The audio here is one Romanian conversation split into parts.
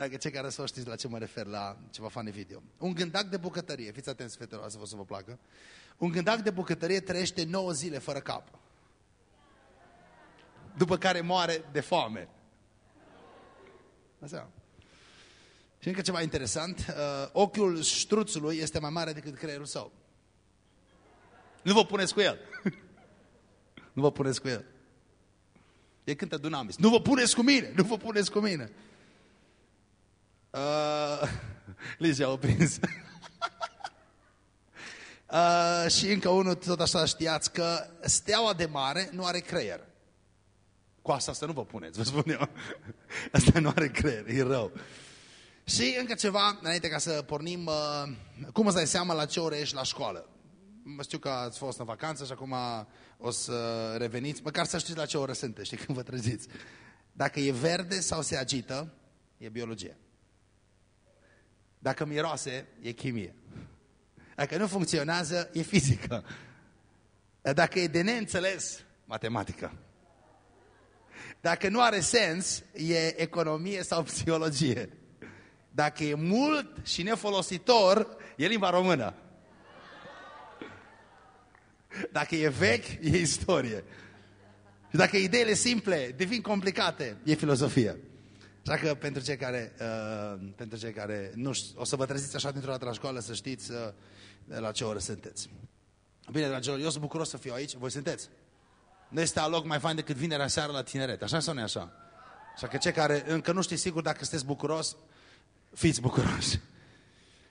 Dacă cei care să știți la ce mă refer, la ceva fane video. Un gândac de bucătărie, fiți atenți, fetelor, să vă să vă placă. Un gândac de bucătărie trăiește 9 zile fără cap. După care moare de foame. Asta. Și încă ceva interesant, uh, ochiul ștruțului este mai mare decât creierul său. Nu vă puneți cu el. nu vă puneți cu el. E cântă Dunamis. Nu vă puneți cu mine, nu vă puneți cu mine. Uh, Lizia a prins. uh, și încă unul, tot așa știați, că steaua de mare nu are creier. Cu asta, asta nu vă puneți, vă spun eu. Asta nu are creier, e rău. Și încă ceva, înainte ca să pornim, uh, cum îți dai seama la ce oră ești la școală? Știu că ați fost în vacanță și acum o să reveniți, măcar să știți la ce oră sunteți, știi, când vă treziți. Dacă e verde sau se agită, e biologie. Dacă miroase, e chimie. Dacă nu funcționează, e fizică. Dacă e de neînțeles, matematică. Dacă nu are sens, e economie sau psihologie. Dacă e mult și nefolositor, e limba română. Dacă e vechi, e istorie. Și dacă ideile simple devin complicate, e filozofie. Așa că pentru cei care, uh, pentru cei care nu știu, o să vă treziți așa dintr-o dată la școală să știți uh, la ce oră sunteți. Bine, dragilor, eu sunt bucuros să fiu aici. Voi sunteți? Nu este loc mai fain decât vinerea seara la tineret. Așa sau nu așa? Așa că cei care încă nu știți sigur dacă sunteți bucuros, fiți bucuroși.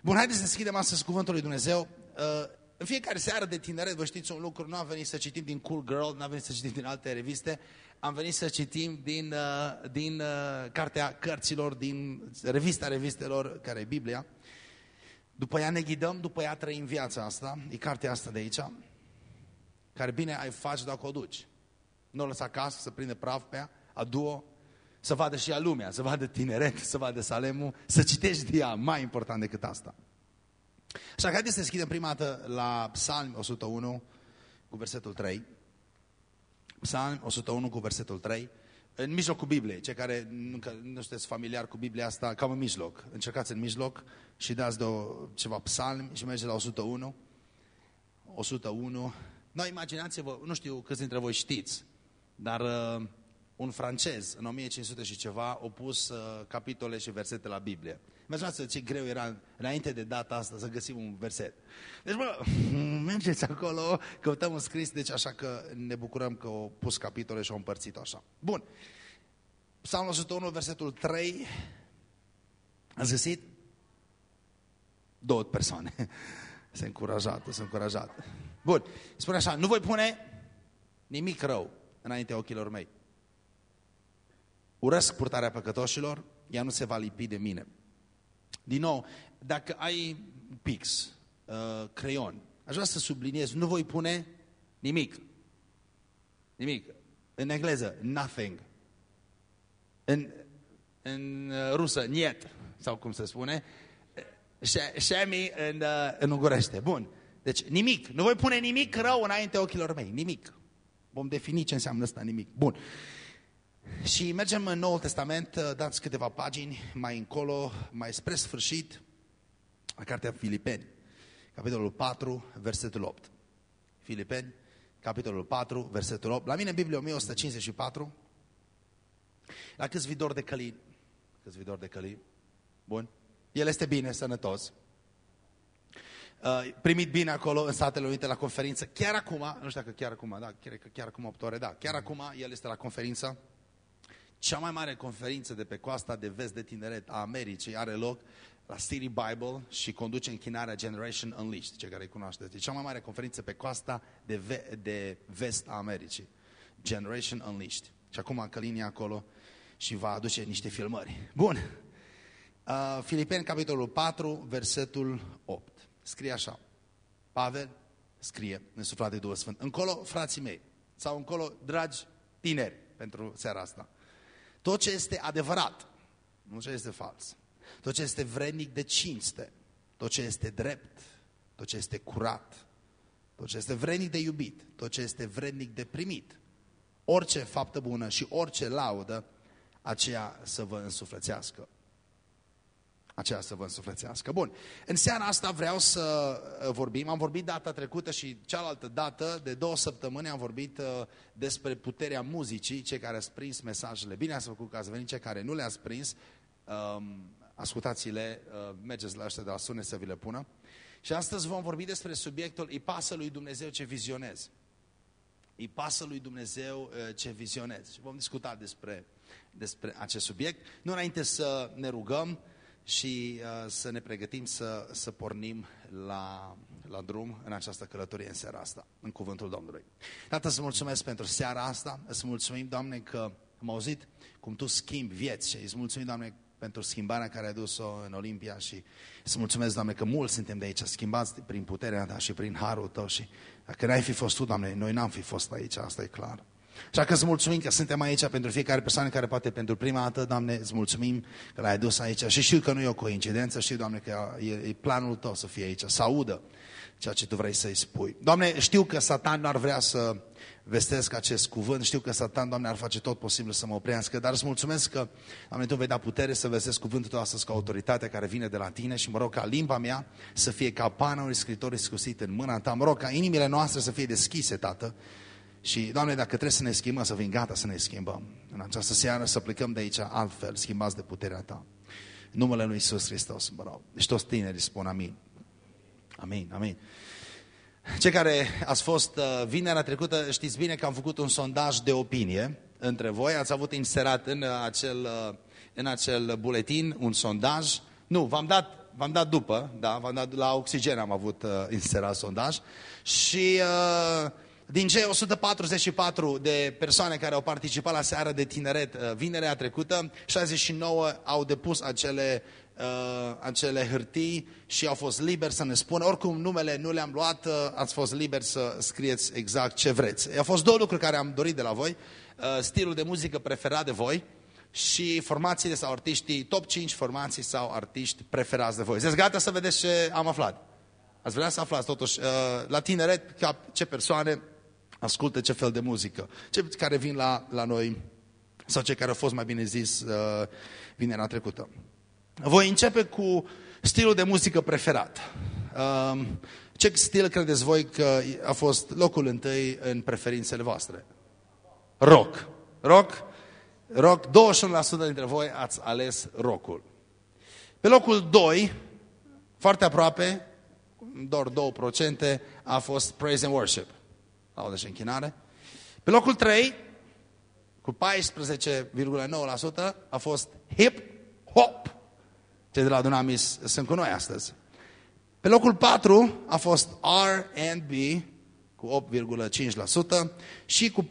Bun, haideți să deschidem astăzi Cuvântul lui Dumnezeu. Uh, în fiecare seară de tineret, vă știți un lucru, nu am venit să citim din Cool Girl, nu am venit să citim din alte reviste, am venit să citim din, uh, din uh, cartea cărților, din revista revistelor, care e Biblia. După ea ne ghidăm, după ea trăim viața asta, e cartea asta de aici, care bine ai faci dacă o duci. Nu o lăsa acasă să prinde praf pe ea, adu-o, să vadă și ea lumea, să vadă tineret, să vadă Salemul, să citești de ea, mai important decât asta. Așa că haideți să deschidem prima dată la Psalm 101 cu versetul 3. Psalm 101 cu versetul 3. În mijlocul Bibliei, cei care nu, nu sunteți familiar cu Biblia asta, cam în mijloc. Încercați în mijloc și dați de o, ceva psalm și mergeți la 101. 101. Noi imaginați-vă, nu știu câți dintre voi știți, dar uh, un francez în 1500 și ceva a pus uh, capitole și versete la Biblie. Imaginați ce greu era înainte de data asta să găsim un verset. Deci, bă, mergeți acolo, căutăm un scris, deci așa că ne bucurăm că au pus capitole și au împărțit așa. Bun. Psalmul 101, versetul 3. Ați găsit? Două persoane. Sunt încurajat, sunt încurajat. Bun. Spune așa, nu voi pune nimic rău înaintea ochilor mei. Urăsc purtarea păcătoșilor, ea nu se va lipi de mine. Din nou, dacă ai pix, uh, creion, aș vrea să subliniez, nu voi pune nimic. Nimic. În engleză, nothing. În, în uh, rusă, niet, sau cum se spune. Shemi în, uh, în ungurește. Bun. Deci nimic. Nu voi pune nimic rău înainte ochilor mei. Nimic. Vom defini ce înseamnă asta nimic. Bun. Și mergem în Noul Testament, uh, dați câteva pagini mai încolo, mai spre sfârșit, la Cartea Filipeni, capitolul 4, versetul 8. Filipeni, capitolul 4, versetul 8. La mine în Biblie 1154. La câți vidori de călin? Câți vidori de călin? Bun. El este bine, sănătos. Uh, primit bine acolo în Statele Unite la conferință. Chiar acum, nu știu dacă chiar acum, da, chiar, chiar acum 8 ore, da, chiar acum el este la conferință cea mai mare conferință de pe coasta de vest de tineret a Americii are loc la City Bible și conduce închinarea Generation Unleashed, cei care îi cunoașteți. E cea mai mare conferință pe coasta de, ve de vest a Americii. Generation Unleashed. Și acum Călin acolo și va aduce niște filmări. Bun. Uh, Filipeni, capitolul 4, versetul 8. Scrie așa. Pavel scrie, nesuflat de Duhul Sfânt. Încolo, frații mei, sau încolo, dragi tineri, pentru seara asta. Tot ce este adevărat, nu ce este fals, tot ce este vrednic de cinste, tot ce este drept, tot ce este curat, tot ce este vrednic de iubit, tot ce este vrednic de primit, orice faptă bună și orice laudă, aceea să vă însuflățească. Aceea să vă însuflețească. Bun, în seara asta vreau să uh, vorbim, am vorbit data trecută și cealaltă dată, de două săptămâni am vorbit uh, despre puterea muzicii, cei care ați prins mesajele. Bine ați făcut că ați venit, cei care nu le-ați prins, um, ascultați-le, uh, mergeți la ăștia de la sune să vi le pună. Și astăzi vom vorbi despre subiectul Îi pasă lui Dumnezeu ce vizionez. Îi pasă lui Dumnezeu ce vizionez. Și vom discuta despre, despre acest subiect. Nu înainte să ne rugăm, și uh, să ne pregătim să, să pornim la, la drum în această călătorie în seara asta, în cuvântul Domnului. Tată, îți mulțumesc pentru seara asta, îți mulțumim, Doamne, că am auzit cum Tu schimbi vieți și îți mulțumim, Doamne, pentru schimbarea care ai dus-o în Olimpia și îți mulțumesc, Doamne, că mulți suntem de aici, schimbați prin puterea Ta și prin harul Tău și dacă n-ai fi fost Tu, Doamne, noi n-am fi fost aici, asta e clar. Așa că îți mulțumim că suntem aici pentru fiecare persoană care poate pentru prima dată, Doamne, îți mulțumim că l-ai adus aici și știu că nu e o coincidență, știu, Doamne, că e, e planul Tău să fie aici, să audă ceea ce Tu vrei să-i spui. Doamne, știu că Satan ar vrea să vestesc acest cuvânt, știu că Satan, Doamne, ar face tot posibil să mă oprească, dar îți mulțumesc că, Doamne, Tu vei da putere să vestesc cuvântul Tău astăzi cu autoritatea care vine de la Tine și mă rog ca limba mea să fie ca panul scritor iscusit în mâna Ta, mă rog ca inimile noastre să fie deschise, Tată, și, Doamne, dacă trebuie să ne schimbăm, să fim gata să ne schimbăm. În această seară să plecăm de aici altfel, schimbați de puterea Ta. În numele Lui Iisus Hristos, mă rog. Deci toți tinerii spun amin. Amin, amin. Cei care ați fost uh, vinerea trecută, știți bine că am făcut un sondaj de opinie între voi. Ați avut inserat în uh, acel, uh, în acel buletin un sondaj. Nu, v-am dat, v-am dat după, da, v-am dat la oxigen am avut uh, inserat sondaj. Și... Uh, din cei 144 de persoane care au participat la seara de tineret uh, vinerea trecută, 69 au depus acele, uh, acele hârtii și au fost liberi să ne spună. Oricum numele nu le-am luat, uh, ați fost liberi să scrieți exact ce vreți. Au fost două lucruri care am dorit de la voi. Uh, stilul de muzică preferat de voi și formațiile sau artiștii, top 5 formații sau artiști preferați de voi. Sunteți gata să vedeți ce am aflat? Ați vrea să aflați totuși uh, la tineret ca ce persoane ascultă ce fel de muzică. Cei care vin la, la noi, sau cei care au fost, mai bine zis, uh, vinerea trecută. Voi începe cu stilul de muzică preferat. Uh, ce stil credeți voi că a fost locul întâi în preferințele voastre? Rock. Rock? Rock, 21% dintre voi ați ales rockul. Pe locul 2, foarte aproape, doar 2%, a fost praise and worship laudă și închinare. Pe locul 3, cu 14,9%, a fost hip-hop. Cei de la Dunamis sunt cu noi astăzi. Pe locul 4 a fost R&B cu 8,5% și cu 4%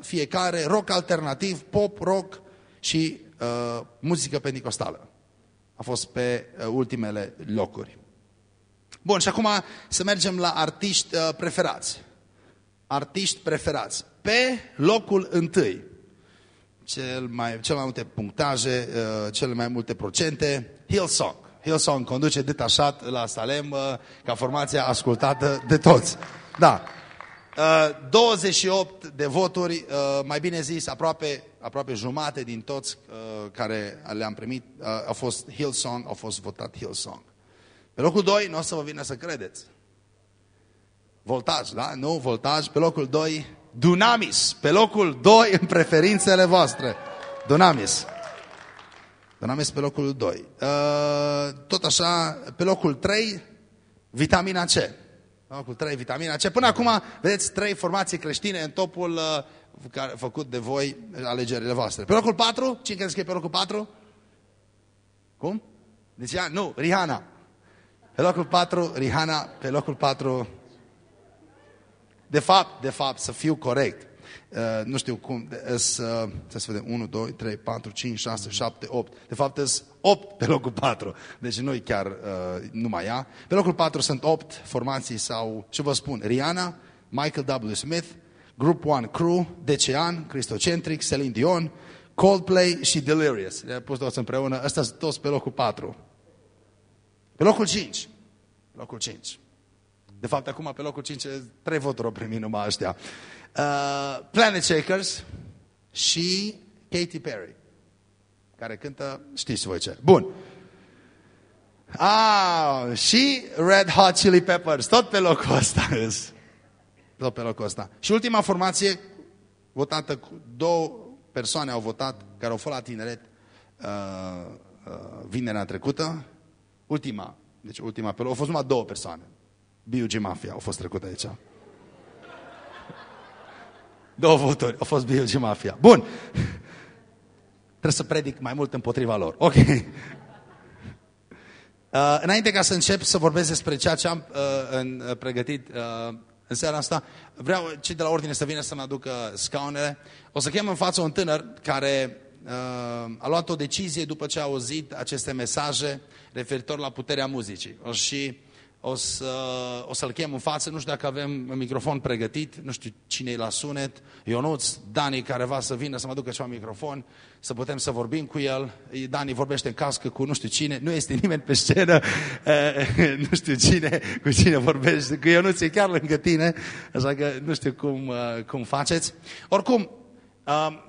fiecare rock alternativ, pop, rock și uh, muzică pentecostală. A fost pe uh, ultimele locuri. Bun, și acum să mergem la artiști uh, preferați artiști preferați. Pe locul întâi, cel mai, cel mai multe punctaje, uh, cele mai multe procente, Hillsong. Hillsong conduce detașat la Salem uh, ca formația ascultată de toți. Da. Uh, 28 de voturi, uh, mai bine zis, aproape, aproape jumate din toți uh, care le-am primit uh, au fost Hillsong, au fost votat Hillsong. Pe locul 2, nu o să vă vină să credeți. Voltaj, da? Nu, voltaj. Pe locul 2, Dunamis. Pe locul 2 în preferințele voastre. Dunamis. Dunamis pe locul 2. Uh, tot așa, pe locul 3, vitamina C. Pe locul 3, vitamina C. Până acum, vedeți, trei formații creștine în topul uh, care, făcut de voi, alegerile voastre. Pe locul 4, cine crezi că e pe locul 4? Cum? Deci, nu, Rihanna. Pe locul 4, Rihanna. Pe locul 4, de fapt, de fapt, să fiu corect, uh, nu știu cum, uh, să, să vedem, 1, 2, 3, 4, 5, 6, 7, 8. De fapt, sunt 8 pe locul 4. Deci nu-i chiar uh, numai ea. Pe locul 4 sunt 8 formații sau, ce vă spun, Rihanna, Michael W. Smith, Group One Crew, Decean, Christocentric, Celine Dion, Coldplay și Delirious. Le-am pus toți împreună. Ăsta sunt toți pe locul 4. Pe locul 5. Locul 5. De fapt, acum pe locul 5, trei voturi au primit numai ăștia. Uh, Planet Shakers și Katy Perry, care cântă, știți voi ce. Bun. Ah, și Red Hot Chili Peppers, tot pe locul ăsta. Tot pe locul ăsta. Și ultima formație, votată cu două persoane au votat, care au fost la tineret uh, uh, vinerea trecută. Ultima, deci ultima pe loc, au fost numai două persoane. B.U.G. Mafia au fost trecute aici. Două voturi, au fost B.U.G. Mafia. Bun. Trebuie să predic mai mult împotriva lor. Ok. Uh, înainte ca să încep să vorbesc despre ceea ce am uh, în, uh, pregătit uh, în seara asta, vreau cei de la ordine să vină să-mi aducă scaunele. O să chem în față un tânăr care uh, a luat o decizie după ce a auzit aceste mesaje referitor la puterea muzicii. O și o, să, o să-l chem în față, nu știu dacă avem un microfon pregătit, nu știu cine e la sunet, Ionuț, Dani care va să vină să mă aducă ceva microfon, să putem să vorbim cu el. Dani vorbește în cască cu nu știu cine, nu este nimeni pe scenă, eh, nu știu cine, cu cine vorbește, cu Ionuț e chiar lângă tine, așa că nu știu cum, eh, cum faceți. Oricum, um,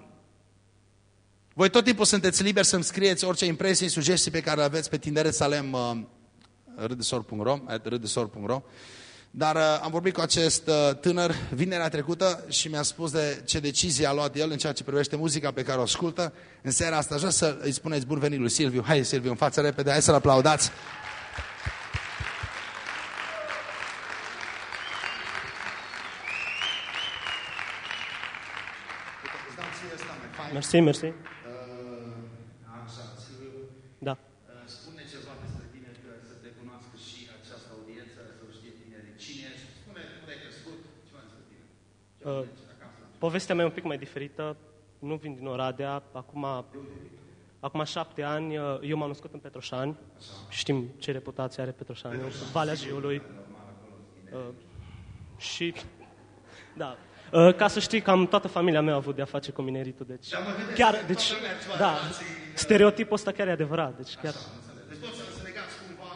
voi tot timpul sunteți liberi să-mi scrieți orice impresii, sugestii pe care le aveți pe Tineret Salem uh, râdesor.ro, râdesor.ro. Dar uh, am vorbit cu acest uh, tânăr vinerea trecută și mi-a spus de ce decizie a luat el în ceea ce privește muzica pe care o ascultă. În seara asta așa să îi spuneți bun venit lui Silviu. Hai Silviu, în față repede, hai să-l aplaudați. Mersi, mersi. Da. Spune ceva despre tine, că să te cunoască și această audiență, să știe tinerii cine ești. Spune unde ai crescut, ceva despre tine. Uh, povestea mea e un pic mai diferită. Nu vin din Oradea. Acum, acum șapte ani, uh, eu m-am născut în Petroșani. Știm ce reputație are Petroșani, Valea Jiului. Uh, și, da, Uh, ca să știi, cam toată familia mea a avut de-a face cu mineritul, deci... Chiar, deci, da, stereotipul ăsta chiar e adevărat, deci chiar... Deci toți să legați cumva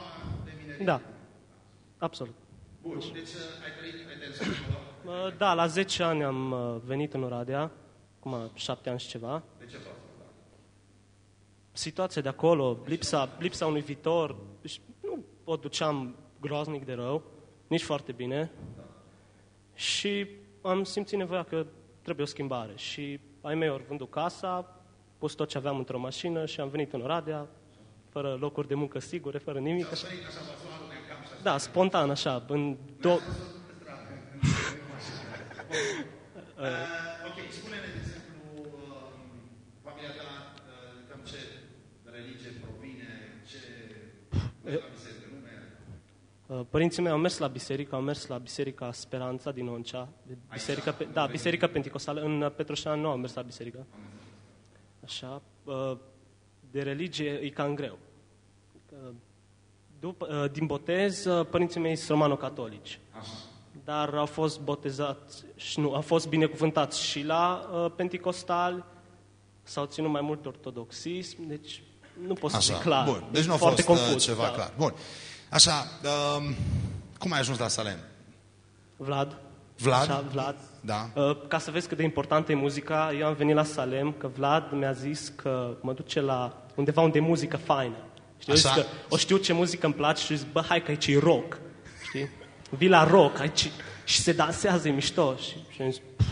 de mine. Da, absolut. Bun, deci ai trăit, ai trăit acolo. Uh, Da, la 10 ani am uh, venit în Oradea, acum 7 ani și ceva. De ce faci? Situația de acolo, lipsa, lipsa unui viitor, și nu o duceam groaznic de rău, nici foarte bine. Și am simțit nevoia că trebuie o schimbare. Și ai mei ori vândut casa, pus tot ce aveam într-o mașină și am venit în Oradea, fără locuri de muncă sigure, fără nimic. Așa. Da, spontan, așa, în do- Ok, spune-ne, de exemplu, um, familia ta, uh, cam ce religie provine, ce... La biserică, nu merg. Uh, Părinții mei au mers la biserică, au mers la biserica Speranța din Oncea, de biserica, pe, da, biserica pentecostală, în uh, Petroșan nu au mers la biserică. Așa, uh, de religie e cam greu. Uh, După, uh, din botez, uh, părinții mei sunt romano-catolici. Dar au fost botezați și nu, au fost binecuvântați și la uh, pentecostal, s-au ținut mai mult ortodoxism, deci nu pot să zic clar. Bun, deci E nu a foarte fost uh, confuz, ceva da. clar. Bun. Așa, um, cum ai ajuns la Salem? Vlad. Vlad? Așa, Vlad. Da. Uh, Ca să vezi cât de importantă e muzica, eu am venit la Salem, că Vlad mi-a zis că mă duce la undeva unde e muzică faină. Știți? Eu Așa. Zis că o știu ce muzică îmi place și zic, bă, hai că aici e rock. Știi? Vii la rock aici și se dansează, e mișto. Și, și am zis, "Pf,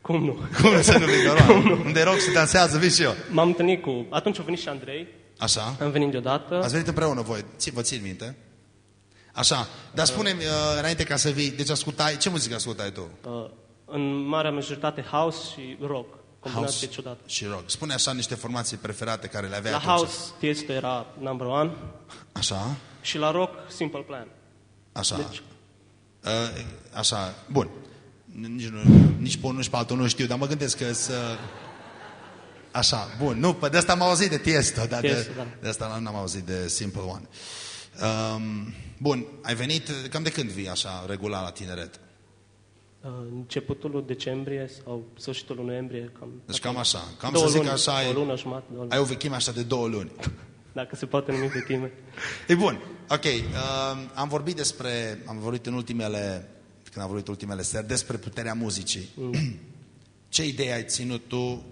cum nu? Cum să nu vii Unde rog se dansează, vii și eu. M-am întâlnit cu... Atunci a venit și Andrei, Așa. am venit deodată. Ați venit împreună voi, ți, vă țin minte? Așa, dar spune-mi uh, înainte ca să vii, deci ascultai, ce muzică ascultai tu? Uh, în marea majoritate house și rock. Combinație ciudată. și rock. Spune așa niște formații preferate care le aveai La atunci. house, Tiesto era number one Așa, și la rock, Simple Plan. așa. Deci- Uh, așa, bun. Nici, nu, nici pe unul, nici pe altul nu știu, dar mă gândesc că să... Așa, bun. Nu, pe de asta am auzit de Tiesto, dar Tiesto, de, da. de asta n-am auzit de Simple One. Um, bun, ai venit, cam de când vii așa, regulat la tineret? Uh, începutul lui decembrie sau sfârșitul lui noiembrie. Cam, Deci cam așa, cam două să zic luni, așa, o ai, lună jumătate, două luni. ai o vechime așa de două luni. Dacă se poate numi de time. E bun, ok. Uh, am vorbit despre, am vorbit în ultimele, când am vorbit ultimele seri, despre puterea muzicii. Ce idee ai ținut tu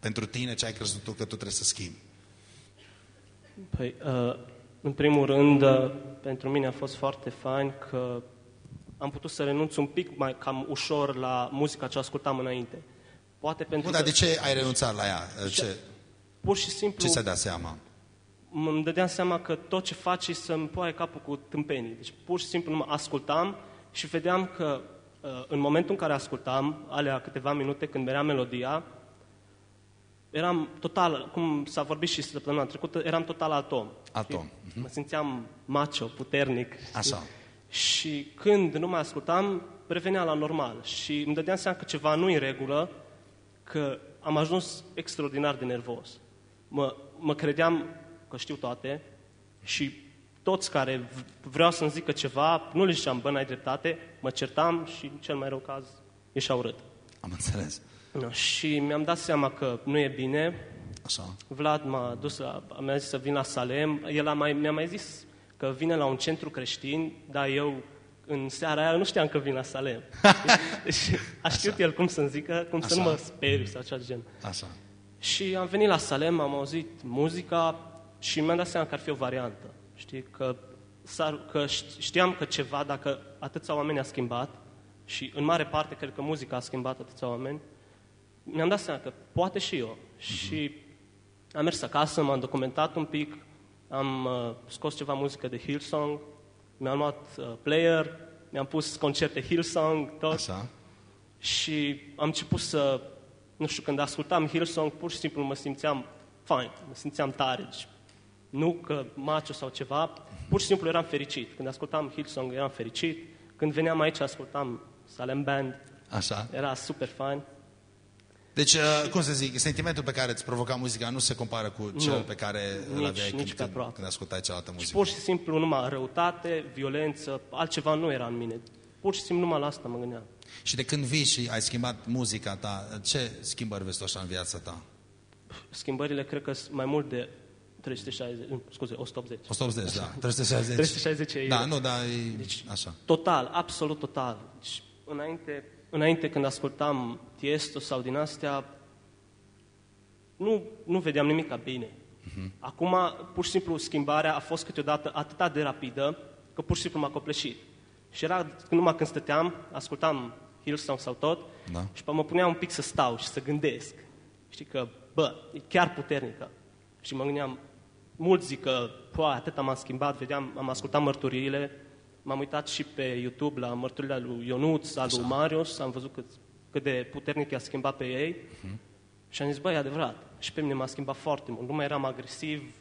pentru tine, ce ai crezut tu că tu trebuie să schimbi? Păi, uh, În primul rând, uh, pentru mine a fost foarte fain că am putut să renunț un pic mai cam ușor la muzica ce ascultam înainte. Poate pentru Bun, dar că de ce ai renunțat la ea? Ce, pur și simplu ce ți-ai dat seama? Îmi dădeam seama că tot ce faci e să-mi poaie capul cu tâmpenii. Deci pur și simplu mă ascultam și vedeam că uh, în momentul în care ascultam, alea câteva minute când merea melodia, eram total, cum s-a vorbit și săptămâna trecută, eram total alt om. Alt om. Știi? Mă simțeam macho, puternic. știi? Așa. Și când nu mai ascultam, revenea la normal. Și îmi dădeam seama că ceva nu în regulă, că am ajuns extraordinar de nervos. Mă, mă credeam că știu toate și toți care v- vreau să-mi zică ceva, nu le ziceam, bă, n-ai dreptate, mă certam și, în cel mai rău caz, ieșeau urât. Am înțeles. No, și mi-am dat seama că nu e bine. Așa. Vlad m-a dus, la, mi-a zis să vin la Salem. El a mai, mi-a mai zis că vine la un centru creștin, dar eu în seara aia nu știam că vin la Salem. deci a știut el cum să-mi zică, cum să nu Așa. mă speriu sau ceva de gen. Așa. Și am venit la Salem, am auzit muzica și mi-am dat seama că ar fi o variantă. Știi, că, s-ar, că ș- știam că ceva, dacă atâția oameni a schimbat, și în mare parte cred că muzica a schimbat atâția oameni, mi-am dat seama că poate și eu. Și am mers acasă, m-am documentat un pic, am uh, scos ceva muzică de Hillsong, mi-am luat uh, player, mi-am pus concerte Hillsong, tot. Așa. Și am început să, nu știu, când ascultam Hillsong, pur și simplu mă simțeam fine, mă simțeam tare. Deci, nu că macho sau ceva, pur și simplu eram fericit. Când ascultam Hillsong eram fericit. Când veneam aici ascultam Salem Band, Așa. era super fain. Deci, uh, cum să zic, sentimentul pe care îți provoca muzica nu se compară cu cel Nu. pe care îl Nici- aveai nici pe când, aproape. când ascultai cealaltă Și muzică. pur și simplu numai răutate, violență, altceva nu era în mine. Pur și simplu numai la asta mă gândeam. Și de când vii și ai schimbat muzica ta, ce schimbări vezi tu așa în viața ta? Schimbările cred că sunt mai mult de 360, nu, scuze, 180. 180, da. 360. 360 e- Da, nu, da, e Deci- așa. Total, absolut total. Deci, înainte, înainte când ascultam Tiesto sau din astea, nu, nu vedeam nimic ca bine. Uh-huh. Acum, pur și simplu, schimbarea a fost câteodată atât de rapidă, că pur și simplu m-a copleșit. Și era numai când stăteam, ascultam Hillsong sau tot, Da. și pe mă punea un pic să stau și să gândesc. Știi că, bă, e chiar puternică. Și mă gândeam, mulți zic că, poa, atât m-am schimbat, vedeam, am ascultat mărturiile, m-am uitat și pe YouTube la mărturile lui Ionuț, al lui Marius, am văzut cât, cât de puternic i-a schimbat pe ei. Și am zis, băi, e adevărat. Și pe mine m-a schimbat foarte mult. Nu mai eram agresiv,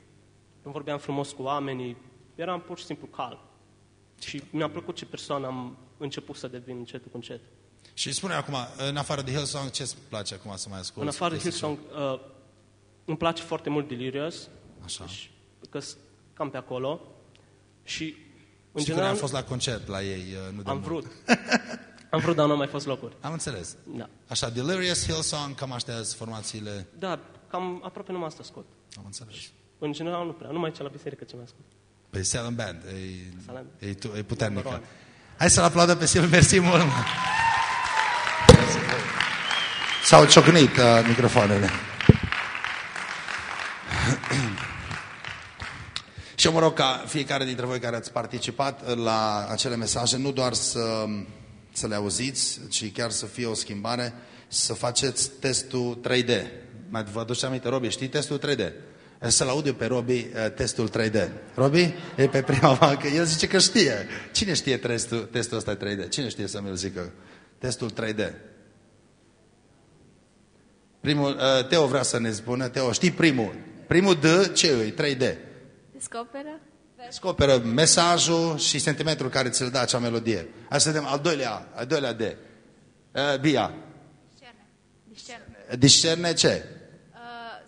nu vorbeam frumos cu oamenii, eram pur și simplu calm. Și mi-a plăcut ce persoană am început să devin încet cu încet. Și spune acum, în afară de Hillsong, ce îți place acum să mai asculti? În afară de Este Hillsong, uh, îmi place foarte mult Delirious, Așa. deci, că sunt cam pe acolo. Și, în Știi când general, am fost la concert la ei, uh, nu de am mult. vrut. am vrut, dar nu au mai fost locuri. Am înțeles. Da. Așa, Delirious, Hillsong, cam astea sunt formațiile. Da, cam aproape numai asta scot. Am înțeles. În general nu prea, numai ce la biserică ce mai ascult. Păi Salem Band, e, Salem. e, tu- e puternică. Number one. Hai să-l aplaudăm pe Silviu, mersi mult. S-au ciocnit uh, microfoanele. Și eu mă rog ca fiecare dintre voi care ați participat la acele mesaje, nu doar să, să le auziți, ci chiar să fie o schimbare, să faceți testul 3D. Mai vă aduceți aminte, Robi, știi testul 3D? Să-l aud eu pe Robi uh, testul 3D. Robi? E pe prima bancă. El zice că știe. Cine știe testul, testul ăsta 3D? Cine știe să mi-l zică? Testul 3D. Primul, uh, Teo vrea să ne spună. Teo, știi primul? Primul D, ce e? 3D. Descoperă? Descoperă mesajul și sentimentul care ți-l dă acea melodie. Hai să vedem al doilea, al doilea D. Uh, Bia. Discerne. Discerne. Discerne ce? Uh,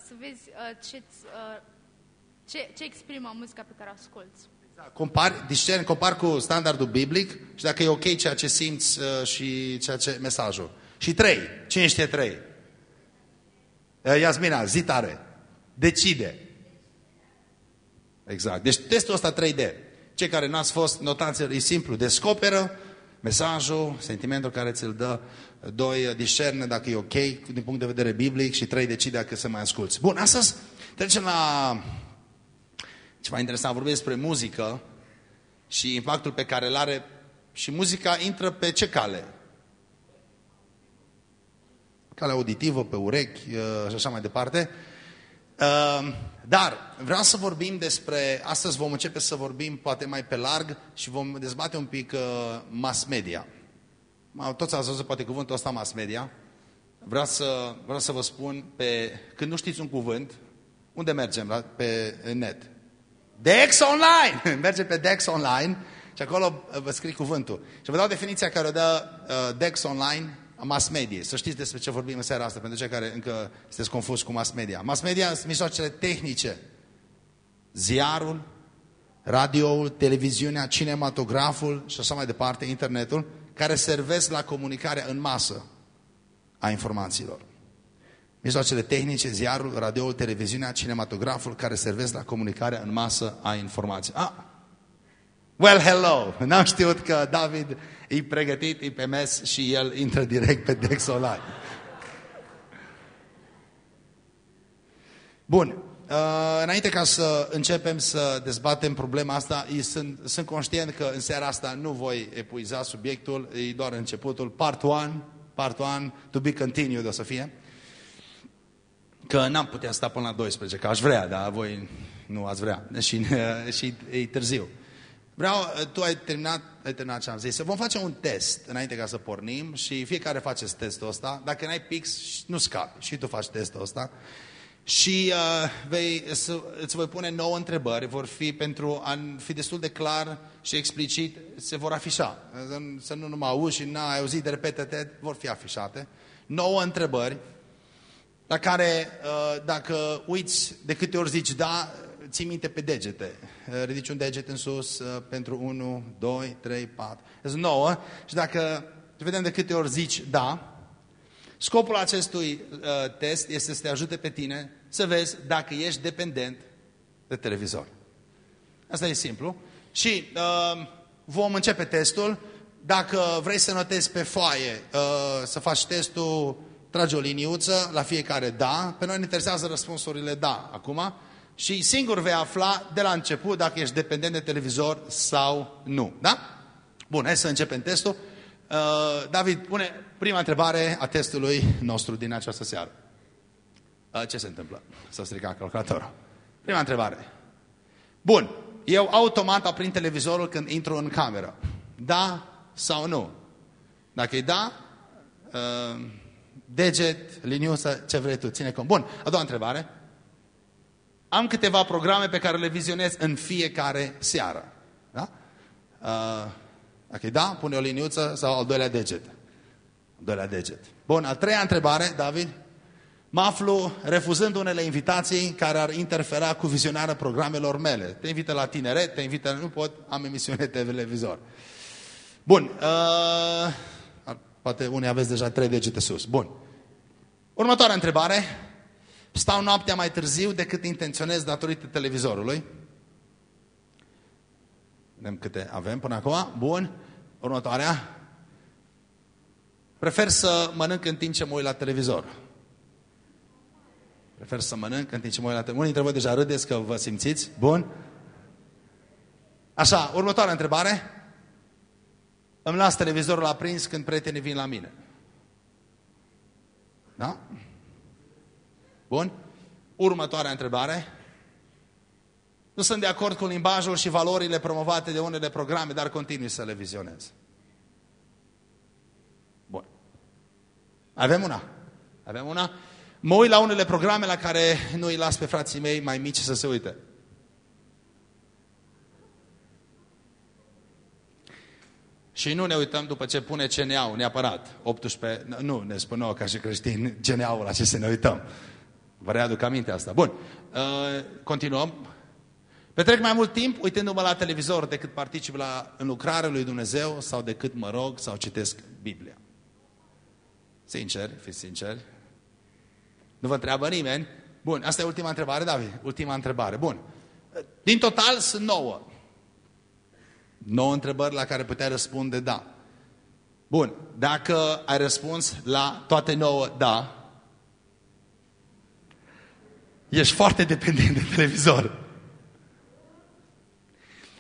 să vezi uh, ce, uh, ce, ce exprimă muzica pe care o asculți. Compari, discern, compar cu standardul biblic și dacă e ok ceea ce simți uh, și ceea ce mesajul. Și trei. Cine știe trei? Uh, Iasmina, zi tare. Decide. Exact. Deci testul ăsta 3D. Cei care n-ați fost, notați e simplu. Descoperă mesajul, sentimentul care ți-l dă. Doi, discerne dacă e ok din punct de vedere biblic și trei, decide dacă să mai asculți. Bun, astăzi trecem la ceva interesant, vorbesc despre muzică și impactul pe care îl are și muzica intră pe ce cale? Cale auditivă, pe urechi uh, și așa mai departe. Uh, dar vreau să vorbim despre, astăzi vom începe să vorbim poate mai pe larg și vom dezbate un pic uh, mass media. Toți ați văzut poate cuvântul ăsta mass media. Vreau să, vreau să vă spun, pe, când nu știți un cuvânt, unde mergem? La, pe net. Dex Online! Merge pe Dex Online și acolo uh, vă scrie cuvântul. Și vă dau definiția care o dă uh, Dex Online a mass media. Să știți despre ce vorbim în seara asta, pentru cei care încă sunteți confuzi cu mass media. Mass media sunt mijloacele tehnice. Ziarul, radioul, televiziunea, cinematograful și așa mai departe, internetul, care servesc la comunicarea în masă a informațiilor. Mijloacele tehnice, ziarul, radioul, televiziunea, cinematograful, care servesc la comunicarea în masă a informației. Ah, well, hello! N-am știut că David e pregătit, e pe mes și el intră direct pe Dex Online. Bun. Uh, înainte ca să începem să dezbatem problema asta, sunt, sunt conștient că în seara asta nu voi epuiza subiectul, e doar începutul. Part 1, part 1, to be continued o să fie. Că n-am putea sta până la 12, că aș vrea, dar voi nu ați vrea și, și e târziu. Vreau, tu ai terminat, ai terminat ce am zis. Vom face un test înainte ca să pornim și fiecare face testul ăsta. Dacă n-ai pix, nu scapi. Și tu faci testul ăsta. Și uh, vei, să, îți voi pune nouă întrebări, vor fi pentru a fi destul de clar și explicit, se vor afișa. Să nu numai auzi și n-ai auzit de repetate, vor fi afișate. Nouă întrebări, la care, uh, dacă uiți de câte ori zici da, ții minte pe degete. Uh, ridici un deget în sus uh, pentru 1, 2, 3, 4. Sunt 9 și dacă vedem de câte ori zici da, Scopul acestui uh, test este să te ajute pe tine să vezi dacă ești dependent de televizor. Asta e simplu. Și uh, vom începe testul. Dacă vrei să notezi pe foaie, uh, să faci testul, tragi o liniuță la fiecare da. Pe noi ne interesează răspunsurile da acum. Și singur vei afla de la început dacă ești dependent de televizor sau nu. Da? Bun, hai să începem testul. Uh, David, pune prima întrebare a testului nostru din această seară. Uh, ce se întâmplă? S-a stricat calculatorul. Prima întrebare. Bun, eu automat aprind televizorul când intru în cameră. Da sau nu? Dacă e da, uh, deget, liniuță, ce vrei tu, ține cont. Bun, a doua întrebare. Am câteva programe pe care le vizionez în fiecare seară. Da? Uh, dacă da, pune o liniuță sau al doilea deget. Al doilea deget. Bun, a treia întrebare, David. Mă aflu refuzând unele invitații care ar interfera cu vizionarea programelor mele. Te invită la tineret, te invită, nu pot, am emisiune televizor. Bun, uh, poate unii aveți deja trei degete sus. Bun. Următoarea întrebare. Stau noaptea mai târziu decât intenționez datorită televizorului. Vedem câte avem până acum. Bun. Următoarea. Prefer să mănânc în timp ce mă uit la televizor. Prefer să mănânc în timp ce mă uit la televizor. Unii dintre voi deja râdeți că vă simțiți. Bun. Așa, următoarea întrebare. Îmi las televizorul aprins când prietenii vin la mine. Da? Bun. Următoarea întrebare. Nu sunt de acord cu limbajul și valorile promovate de unele programe, dar continui să le vizionez. Bun. Avem una. Avem una. Mă uit la unele programe la care nu îi las pe frații mei mai mici să se uite. Și nu ne uităm după ce pune CNA-ul neapărat. 18, nu ne spun nouă ca și creștini CNA-ul la ce să ne uităm. Vă readuc aminte asta. Bun. Uh, continuăm. Petrec mai mult timp uitându-mă la televizor decât particip la, în lucrarea lui Dumnezeu sau decât mă rog sau citesc Biblia. Sincer, fiți sinceri. Nu vă întreabă nimeni. Bun, asta e ultima întrebare, David. Ultima întrebare. Bun. Din total sunt nouă. Nouă întrebări la care puteai răspunde da. Bun, dacă ai răspuns la toate nouă da, ești foarte dependent de televizor.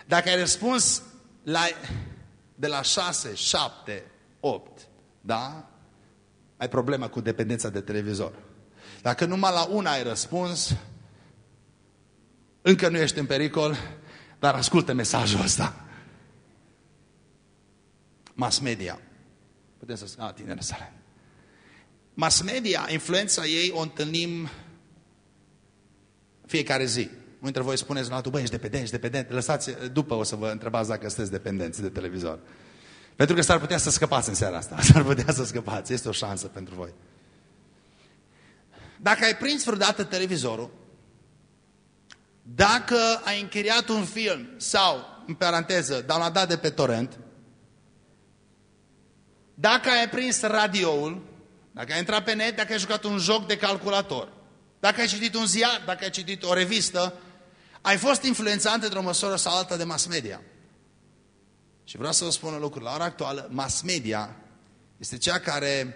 Dacă ai răspuns la, de la 6, 7, 8, da? Ai problema cu dependența de televizor. Dacă numai la una ai răspuns, încă nu ești în pericol, dar ascultă mesajul ăsta. Mass media. Putem să spunem, a, tinere sale. Mass media, influența ei o întâlnim fiecare zi. Unul dintre voi spuneți la altul, băi, ești dependent, ești dependent. Lăsați, după o să vă întrebați dacă sunteți dependenți de televizor. Pentru că s-ar putea să scăpați în seara asta. S-ar putea să scăpați. Este o șansă pentru voi. Dacă ai prins vreodată televizorul, dacă ai închiriat un film sau, în paranteză, downloadat de pe torrent, dacă ai prins radioul, dacă ai intrat pe net, dacă ai jucat un joc de calculator, dacă ai citit un ziar, dacă ai citit o revistă, ai fost influențat într-o măsură sau alta de mass media. Și vreau să vă spun un lucru. La ora actuală, mass media este cea care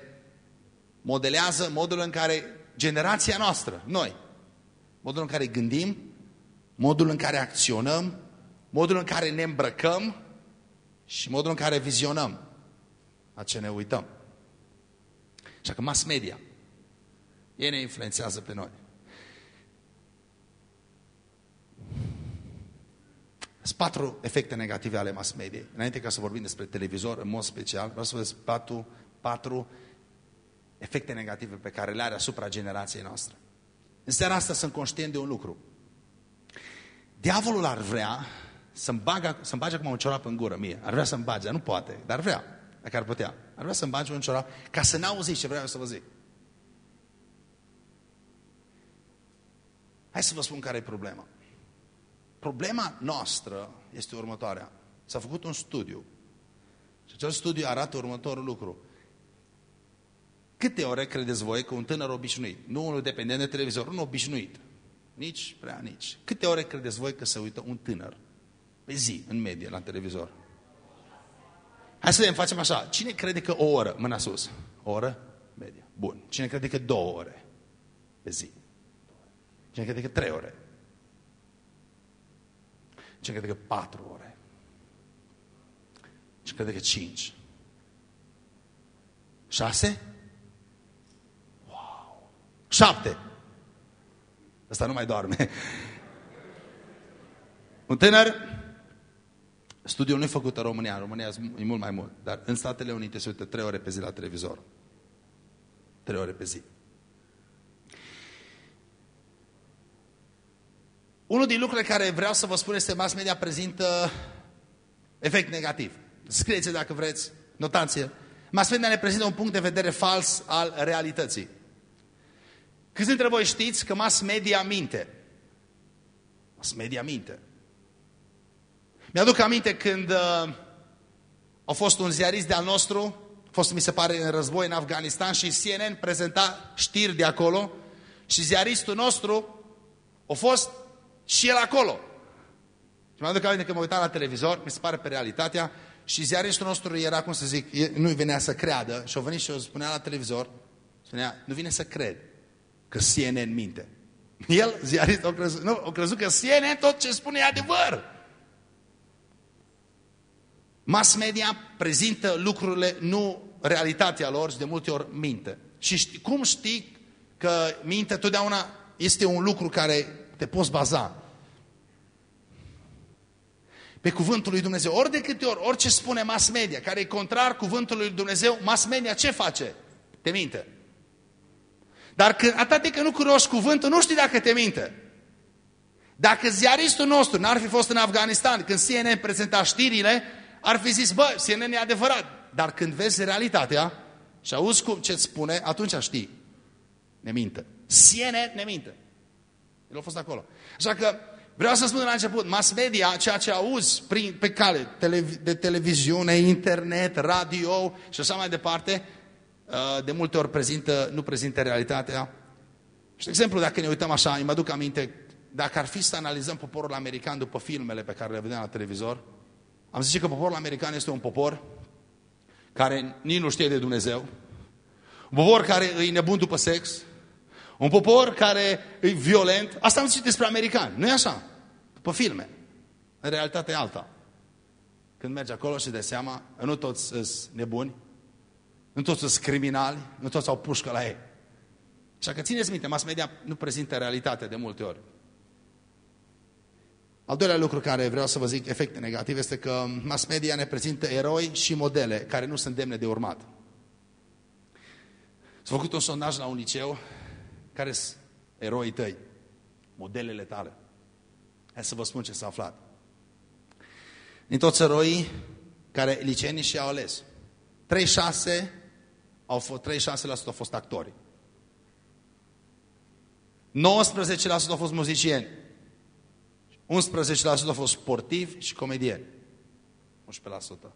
modelează modul în care generația noastră, noi, modul în care gândim, modul în care acționăm, modul în care ne îmbrăcăm și modul în care vizionăm a ce ne uităm. Așa că mass media, ei ne influențează pe noi. Sunt patru efecte negative ale mass media. Înainte ca să vorbim despre televizor, în mod special, vreau să vă patru, patru efecte negative pe care le are asupra generației noastre. În seara asta sunt conștient de un lucru. Diavolul ar vrea să-mi, bagă, să-mi bage acum un ciorap în gură mie. Ar vrea să-mi bage, dar nu poate, dar vrea, dacă ar putea. Ar vrea să-mi bage un ciorap ca să n-auziți ce vreau să vă zic. Hai să vă spun care e problema. Problema noastră este următoarea. S-a făcut un studiu și acel studiu arată următorul lucru. Câte ore credeți voi că un tânăr obișnuit, nu unul dependent de televizor, un obișnuit, nici prea nici, câte ore credeți voi că se uită un tânăr pe zi, în medie, la televizor? Hai să vedem, facem așa. Cine crede că o oră, mâna sus, o oră, medie, bun. Cine crede că două ore pe zi? Cine crede că trei ore? Cine crede că patru ore? Cine crede că cinci? Șase? Wow! Șapte! Ăsta nu mai doarme. Un tânăr, studiul nu e făcut în România, în România e mult mai mult, dar în Statele Unite se uită trei ore pe zi la televizor. Trei ore pe zi. Unul din lucrurile care vreau să vă spun este mass media prezintă efect negativ. Scrieți dacă vreți, notație. Mass media ne prezintă un punct de vedere fals al realității. Câți dintre voi știți că mass media minte? Mass media minte. Mi-aduc aminte când uh, a fost un ziarist de-al nostru, a fost, mi se pare, în război în Afganistan și CNN prezenta știri de acolo și ziaristul nostru a fost și el acolo. Și mi-aduc aminte că mă uitam la televizor, mi se pare pe realitatea, și ziaristul nostru era, cum să zic, nu-i venea să creadă și a venit și o spunea la televizor, spunea, nu vine să cred că CNN minte. El, ziaristul, a crezut, nu, a crezut că CNN tot ce spune e adevăr. Mass media prezintă lucrurile, nu realitatea lor și de multe ori minte. Și știi, cum știi că minte totdeauna este un lucru care te poți baza pe cuvântul lui Dumnezeu. Ori de câte ori, orice spune mass media, care e contrar cuvântului lui Dumnezeu, mass media ce face? Te minte. Dar când, atât că nu cunoști cuvântul, nu știi dacă te minte. Dacă ziaristul nostru n-ar fi fost în Afganistan, când CNN prezenta știrile, ar fi zis, bă, CNN e adevărat. Dar când vezi realitatea și auzi cum ce-ți spune, atunci știi. Ne minte. CNN ne minte. El a fost acolo. Așa că vreau să spun la început, mass media, ceea ce auzi prin, pe cale de televiziune, internet, radio și așa mai departe, uh, de multe ori prezintă, nu prezintă realitatea. Și, de exemplu, dacă ne uităm așa, îmi aduc aminte, dacă ar fi să analizăm poporul american după filmele pe care le vedem la televizor, am zis că poporul american este un popor care nici nu știe de Dumnezeu, un popor care e nebun după sex, un popor care e violent. Asta am zis despre americani, nu e așa? După filme. În realitate e alta. Când mergi acolo și de seama, nu toți sunt nebuni, nu toți sunt criminali, nu toți au pușcă la ei. Așa că țineți minte, mass media nu prezintă realitate de multe ori. Al doilea lucru care vreau să vă zic, efecte negative, este că mass media ne prezintă eroi și modele care nu sunt demne de urmat. S-a făcut un sondaj la un liceu, care sunt eroii tăi, modelele tale. Hai să vă spun ce s-a aflat. Din toți eroii care liceenii și-au ales, 36 au fost, 36% au fost actori. 19% au fost muzicieni. 11% au fost sportivi și comedieni. 11%.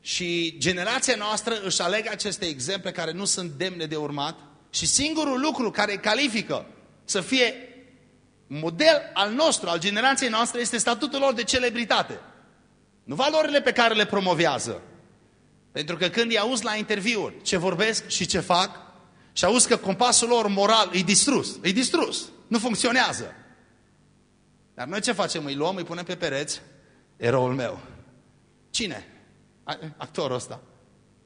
Și generația noastră își aleg aceste exemple care nu sunt demne de urmat și singurul lucru care îi califică să fie model al nostru, al generației noastre, este statutul lor de celebritate. Nu valorile pe care le promovează. Pentru că când îi auzi la interviuri ce vorbesc și ce fac, și auzi că compasul lor moral e distrus, e distrus, nu funcționează. Dar noi ce facem? Îi luăm, îi punem pe pereți, eroul meu. Cine? Actorul ăsta.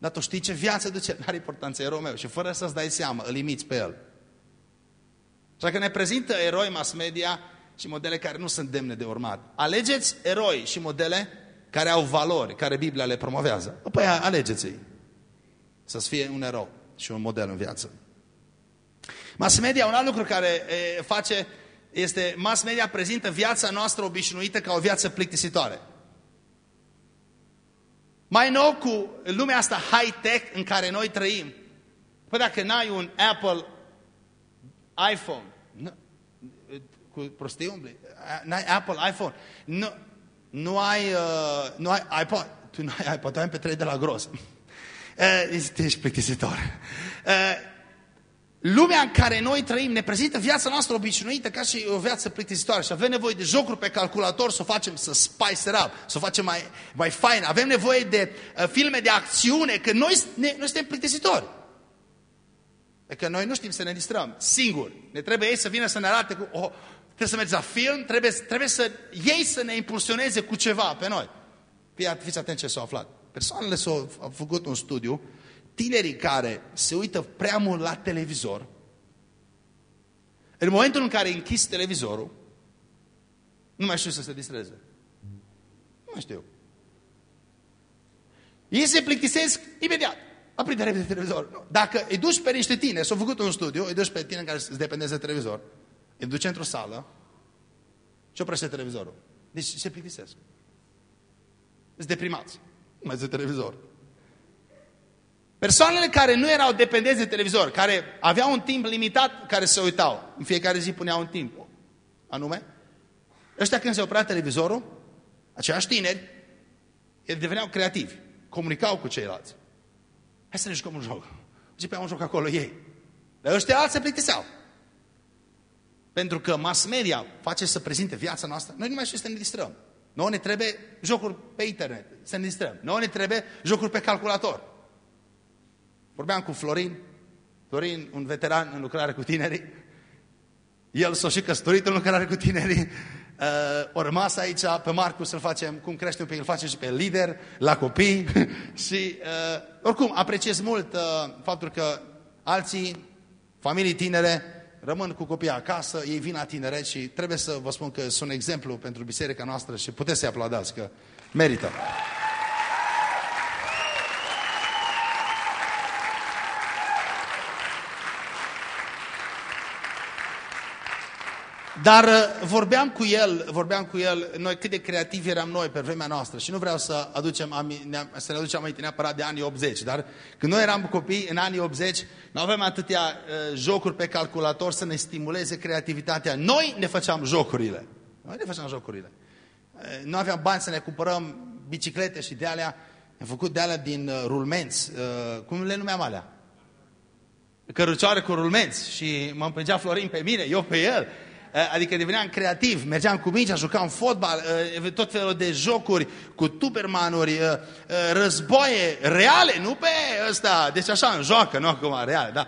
Dar tu știi ce viață duce? N-are importanță, eroul meu. Și fără să-ți dai seama, îl imiți pe el. Așa că ne prezintă eroi mass media și modele care nu sunt demne de urmat. Alegeți eroi și modele care au valori, care Biblia le promovează. Păi alegeți-i. Să-ți fie un erou și un model în viață. Mass media, un alt lucru care e, face, este, mass media prezintă viața noastră obișnuită ca o viață plictisitoare. Mai nou cu lumea asta high-tech în care noi trăim, păi dacă n-ai un Apple iPhone, cu prostii umbli, n-ai Apple iPhone, nu, nu ai, uh, nu ai iPod, tu nu ai iPod, tu ai pe 3 de la gros. Uh, ești plictisitor. Uh, lumea în care noi trăim ne prezintă viața noastră obișnuită ca și o viață plictisitoare și avem nevoie de jocuri pe calculator să o facem să spice it up, să o facem mai, mai fain. Avem nevoie de uh, filme de acțiune, că noi, ne, noi suntem plictisitori. Că noi nu știm să ne distrăm singuri. Ne trebuie ei să vină să ne arate cu, oh, trebuie să mergi la film, trebuie, trebuie să ei să ne impulsioneze cu ceva pe noi. Fiți atent ce s-a aflat. Persoanele s-au făcut un studiu, tinerii care se uită prea mult la televizor, în momentul în care închis televizorul, nu mai știu să se distreze. Nu mai știu. Ei se plictisesc imediat. Aprinde repede televizor. Dacă îi duci pe niște tine, s-au făcut un studiu, îi duci pe tine care se dependeze de televizor, îi duce într-o sală și oprește televizorul. Deci se plictisesc. Sunt deprimați. Mai de televizor. Persoanele care nu erau dependenți de televizor, care aveau un timp limitat care se uitau, în fiecare zi puneau un timp, anume, ăștia când se oprea televizorul, aceiași tineri, ei deveneau creativi, comunicau cu ceilalți. Hai să ne jucăm un joc. Începeau un joc acolo ei. Dar ăștia alții se plictiseau. Pentru că mass media face să prezinte viața noastră, noi nu mai știm să ne distrăm. Noi ne trebuie jocuri pe internet, să ne distrăm. Noi ne trebuie jocuri pe calculator. Vorbeam cu Florin, Florin, un veteran în lucrare cu tinerii. El s-a și căsătorit în lucrare cu tinerii. Uh, o rămas aici pe Marcus să-l facem, cum crește un pic, îl facem și pe lider, la copii. și uh, oricum, apreciez mult uh, faptul că alții, familii tinere, rămân cu copiii acasă, ei vin la tineret și trebuie să vă spun că sunt un exemplu pentru biserica noastră și puteți să-i aplaudați, că merită. Dar uh, vorbeam cu el, vorbeam cu el, noi cât de creativi eram noi pe vremea noastră și nu vreau să, aducem, să ne aducem aminte neapărat de anii 80, dar când noi eram copii în anii 80, nu aveam atâtea uh, jocuri pe calculator să ne stimuleze creativitatea. Noi ne făceam jocurile. Noi ne făceam jocurile. Uh, nu aveam bani să ne cumpărăm biciclete și de alea. Am făcut de alea din uh, rulmenți. Uh, cum le numeam alea? Cărucioare cu rulmenți. Și mă împingea Florin pe mine, eu pe el. Eh, adică deveneam creativ, mergeam cu mingea, jucam fotbal, eh, tot felul de jocuri cu tubermanuri, eh, războaie reale, nu pe ăsta, deci așa în joacă, nu acum reale, da.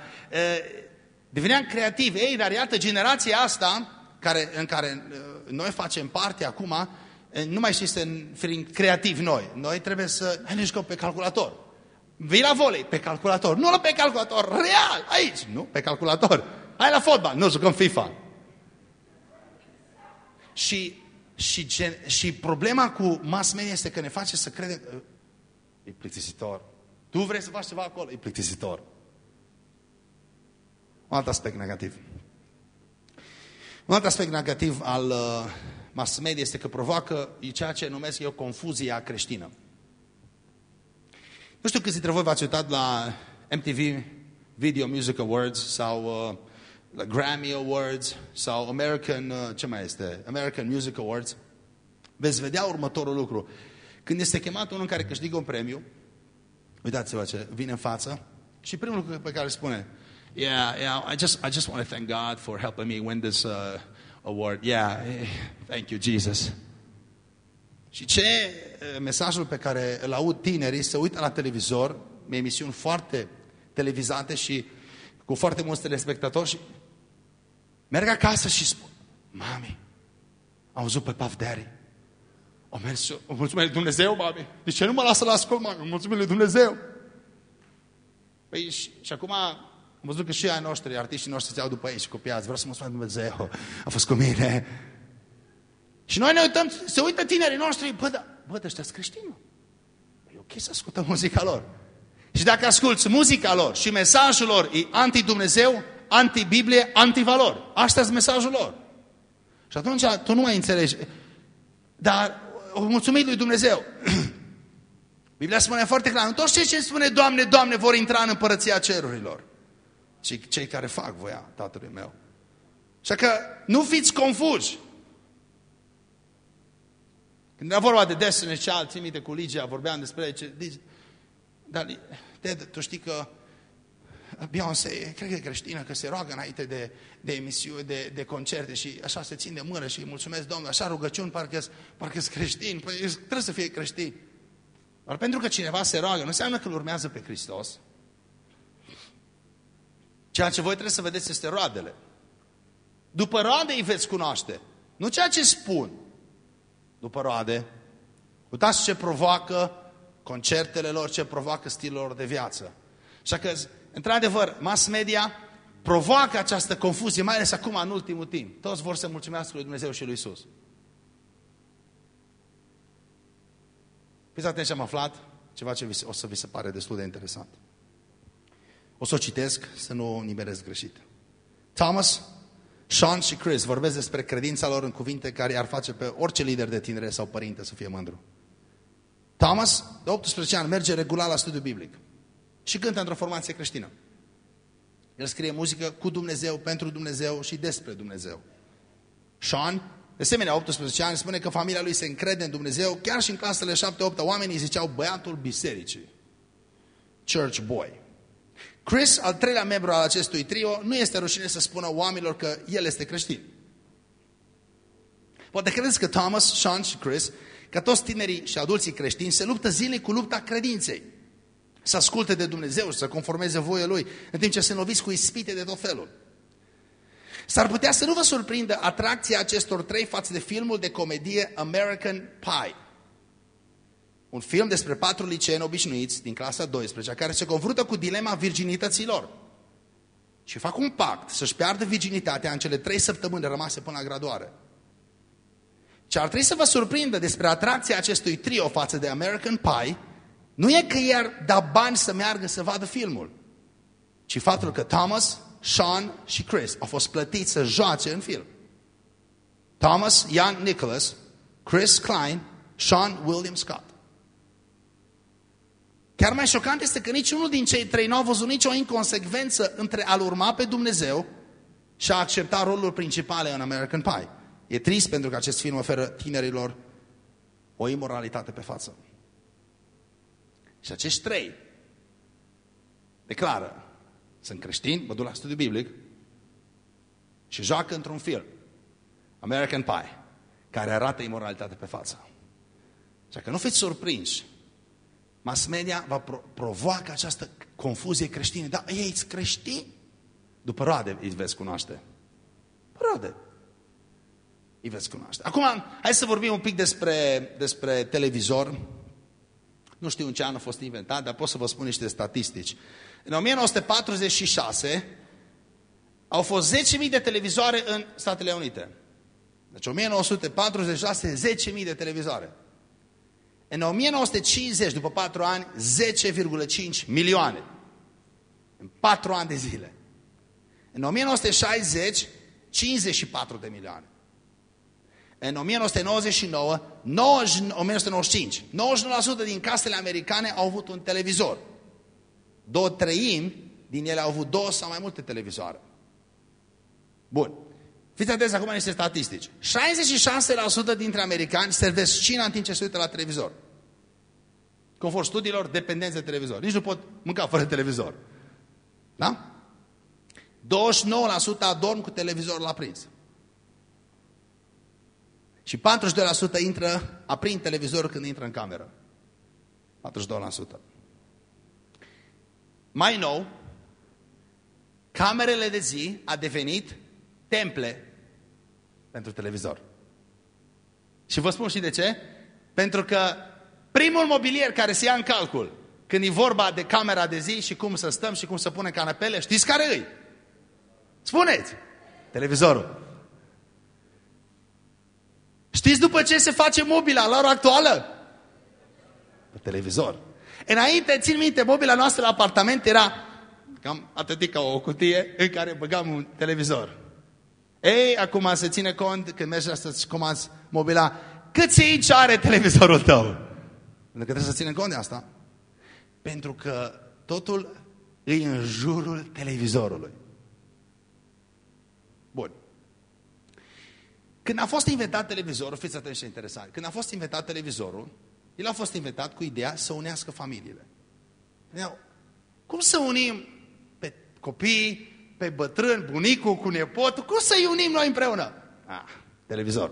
Deveneam creativ. Ei, dar iată, generația asta, care, în care noi facem parte acum, nu mai știți să fim creativi noi. Noi trebuie să ne jucăm pe calculator. Vii la volei pe calculator. Nu pe calculator, real, aici. Nu, pe calculator. Hai la fotbal, nu jucăm FIFA. Și, și, gen, și problema cu mass media este că ne face să credem e plictisitor. Tu vrei să faci ceva acolo, e plictisitor. Un alt aspect negativ. Un alt aspect negativ al uh, mass media este că provoacă ceea ce numesc eu confuzia creștină. Nu știu câți dintre voi v-ați uitat la MTV Video Music Awards sau uh, la Grammy Awards sau American, uh, ce mai este? American Music Awards. Veți vedea următorul lucru. Când este chemat unul care câștigă un premiu, uitați-vă ce vine în față și primul lucru pe care îl spune, Yeah, yeah, I just, I just want to thank God for helping me win this uh, award. Yeah, thank you, Jesus. Și ce mesajul pe care îl aud tinerii, se uită la televizor, emisiuni foarte televizate și cu foarte mulți telespectatori și merg acasă și spun, mami, am văzut pe Puff Daddy. O mers, o mulțumesc lui Dumnezeu, mami. De ce nu mă lasă la ascult, mami? Mulțumesc lui Dumnezeu. Păi și, și acum am văzut că și ai noștri, artiștii noștri se iau după ei și copiați. Vreau să mulțumesc Dumnezeu. A fost cu mine. Și noi ne uităm, se uită tinerii noștri, bă, da, bă, ăștia sunt creștini. E ok să ascultăm muzica lor. Și dacă asculți muzica lor și mesajul lor e anti-Dumnezeu, anti-Biblie, anti-valori. Asta e mesajul lor. Și atunci tu nu mai înțelegi. Dar o mulțumit lui Dumnezeu. Biblia spune foarte clar, nu toți cei ce spune Doamne, Doamne vor intra în împărăția cerurilor, ci cei care fac voia Tatălui meu. Așa că nu fiți confuzi. Când era vorba de Destiny Child, țin minte cu Ligia, vorbeam despre ce... Dar, Ted, tu știi că Beyoncé, cred că e creștină, că se roagă înainte de, de emisiuni, de, de concerte și așa se țin de mână și îi mulțumesc Domnul, așa rugăciuni, parcă parcă creștin, păi trebuie să fie creștin. Dar pentru că cineva se roagă, nu înseamnă că îl urmează pe Hristos. Ceea ce voi trebuie să vedeți este roadele. După roade îi veți cunoaște. Nu ceea ce spun. După roade, uitați ce provoacă concertele lor, ce provoacă stilul lor de viață. Așa că Într-adevăr, mass media provoacă această confuzie, mai ales acum, în ultimul timp. Toți vor să mulțumească lui Dumnezeu și lui Isus. Fiți atenți ce am aflat, ceva ce o să vi se pare destul de interesant. O să o citesc, să nu nimeresc greșit. Thomas, Sean și Chris vorbesc despre credința lor în cuvinte care ar face pe orice lider de tinere sau părinte să fie mândru. Thomas, de 18 ani, merge regulat la studiu biblic și cântă într-o formație creștină. El scrie muzică cu Dumnezeu, pentru Dumnezeu și despre Dumnezeu. Sean, de asemenea, 18 ani, spune că familia lui se încrede în Dumnezeu, chiar și în clasele 7-8 oamenii ziceau băiatul bisericii. Church boy. Chris, al treilea membru al acestui trio, nu este rușine să spună oamenilor că el este creștin. Poate credeți că Thomas, Sean și Chris, ca toți tinerii și adulții creștini, se luptă zilnic cu lupta credinței să asculte de Dumnezeu și să conformeze voia Lui, în timp ce se loviți cu ispite de tot felul. S-ar putea să nu vă surprindă atracția acestor trei față de filmul de comedie American Pie. Un film despre patru liceeni obișnuiți din clasa 12 care se confruntă cu dilema virginității lor. Și fac un pact să-și piardă virginitatea în cele trei săptămâni rămase până la graduare. Ce ar trebui să vă surprindă despre atracția acestui trio față de American Pie nu e că i-ar da bani să meargă să vadă filmul, ci faptul că Thomas, Sean și Chris au fost plătiți să joace în film. Thomas Young Nicholas, Chris Klein, Sean William Scott. Chiar mai șocant este că niciunul din cei trei nu au văzut nicio inconsecvență între a-L urma pe Dumnezeu și a accepta rolul principal în American Pie. E trist pentru că acest film oferă tinerilor o imoralitate pe față. Și acești trei declară, sunt creștini, mă duc la studiu biblic și joacă într-un film, American Pie, care arată imoralitate pe față. Așa că nu fiți surprinși. Mass media va pro provoacă această confuzie creștină. Da, ei sunt creștini? După roade îi veți cunoaște. Roade. îi veți cunoaște. Acum, hai să vorbim un pic despre, despre televizor. Nu știu în ce an a fost inventat, dar pot să vă spun niște statistici. În 1946 au fost 10.000 de televizoare în Statele Unite. Deci 1946, 10.000 de televizoare. În 1950, după 4 ani, 10,5 milioane. În 4 ani de zile. În 1960, 54 de milioane. În 1999, 90, 1995, 99% din casele americane au avut un televizor. Două treimi din ele au avut două sau mai multe televizoare. Bun. Fiți atenți acum niște statistici. 66% dintre americani servesc cina în timp ce se uită la televizor. Conform studiilor, dependenți de televizor. Nici nu pot mânca fără televizor. Da? 29% adorm cu televizorul aprins. Și 42% intră, aprind televizorul când intră în cameră. 42%. Mai nou, camerele de zi a devenit temple pentru televizor. Și vă spun și de ce? Pentru că primul mobilier care se ia în calcul când e vorba de camera de zi și cum să stăm și cum să punem canapele, știți care îi? Spuneți! Televizorul. Știți după ce se face mobila la ora actuală? Pe televizor. Înainte, țin minte, mobila noastră la apartament era cam atât ca o cutie în care băgam un televizor. Ei, acum se ține cont când mergi să-ți comanzi mobila, câți inci are televizorul tău? Pentru că trebuie să ținem cont de asta. Pentru că totul e în jurul televizorului. Bun. Când a fost inventat televizorul, fiți atenți ce interesant, când a fost inventat televizorul, el a fost inventat cu ideea să unească familiile. Cum să unim pe copii, pe bătrân, bunicul cu nepotul, cum să-i unim noi împreună? Ah, televizor.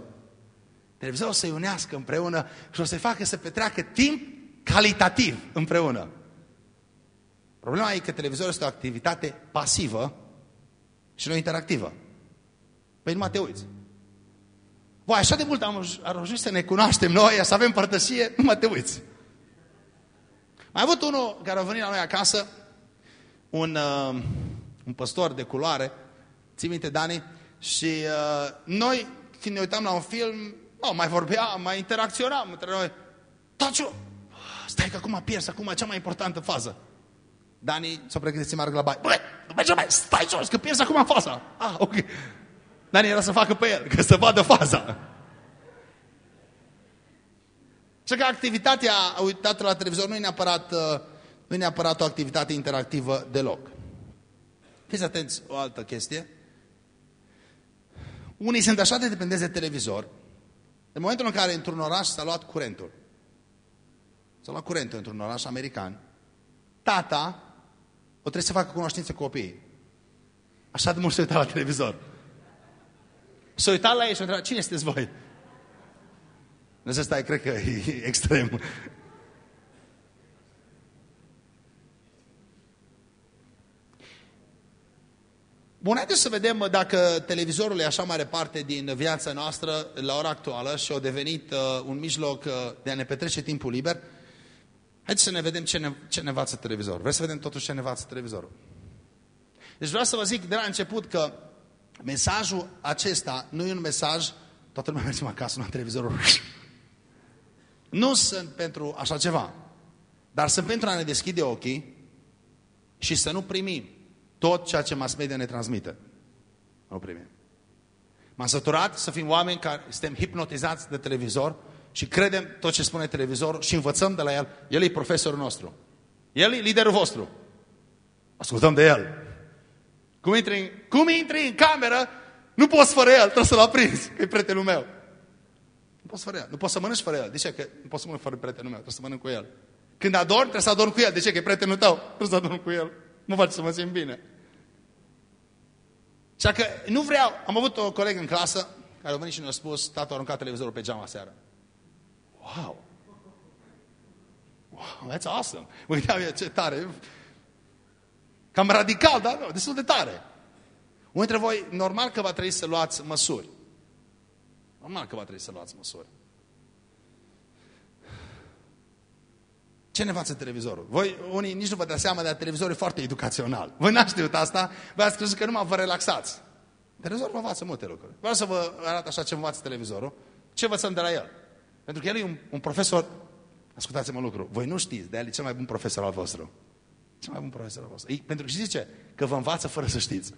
Televizorul să-i unească împreună și o să-i facă să petreacă timp calitativ împreună. Problema e că televizorul este o activitate pasivă și nu interactivă. Păi numai te uiți. Voi, așa de mult am ajuns să ne cunoaștem noi, să avem părtășie, nu mă te uiți. Mai avut unul care a venit la noi acasă, un, uh, un păstor de culoare, ții minte, Dani, și uh, noi, când ne uitam la un film, oh, mai vorbeam, mai interacționam între noi. Taciu, stai că acum pierzi, acum cea mai importantă fază. Dani s-a pregătit să meargă la baie. Băi, merge mai, stai jos, că pierzi acum faza. Ah, ok. Dani era să facă pe el, că să vadă faza. Și că activitatea uitată la televizor nu e neapărat, uh, nu e neapărat o activitate interactivă deloc. Fiți atenți o altă chestie. Unii sunt așa de dependenți de televizor, în momentul în care într-un oraș s-a luat curentul, s-a luat curentul într-un oraș american, tata o trebuie să facă cunoștințe cu copiii. Așa de mult se uita la televizor. S-a uitat la ei și a întrebat, cine sunteți voi? Nu să stai, cred că e extrem. Bun, haideți să vedem dacă televizorul e așa mare parte din viața noastră la ora actuală și a devenit uh, un mijloc uh, de a ne petrece timpul liber. Haideți să ne vedem ce ne, ce ne învață televizorul. Vreți să vedem totuși ce ne învață televizorul? Deci vreau să vă zic de la început că mesajul acesta nu e un mesaj, toată lumea mergem acasă la televizorul. Nu sunt pentru așa ceva, dar sunt pentru a ne deschide ochii și să nu primim tot ceea ce mass media ne transmite. Nu primim. M-am săturat să fim oameni care suntem hipnotizați de televizor și credem tot ce spune televizor și învățăm de la el. El e profesorul nostru. El e liderul vostru. Ascultăm de el. Cum intri în, cum intri în cameră, nu poți fără el, trebuie să-l aprinzi, că e prietenul meu. Nu poți fără el. Nu poți să mănânci fără el. De ce? Că nu poți să mănânci fără prietenul meu, trebuie să mănânc cu el. Când adorm, trebuie să adorm cu el. De ce? Că e prietenul tău. Trebuie să adorm cu el. Mă face să mă simt bine. Și că nu vreau, am avut o colegă în clasă care a venit și ne-a spus, tata a aruncat televizorul pe geama seara. Wow! Wow, that's awesome! Mă gândeam eu, ce tare! Cam radical, dar nu, destul de tare. Unul dintre voi, normal că va trebui să luați măsuri. Normal că va trebui să luați măsuri. Ce ne învață televizorul? Voi, unii nici nu vă dați seama, dar televizorul e foarte educațional. Voi n-ați știut asta, vă ați crezut că numai vă relaxați. Televizorul vă învață multe lucruri. Vreau să vă arăt așa ce învață televizorul. Ce învățăm de la el? Pentru că el e un, un profesor, ascultați-mă un lucru, voi nu știți, de el e cel mai bun profesor al vostru. Cel mai bun profesor al vostru. E, pentru că știți ce? Că vă învață fără să știți.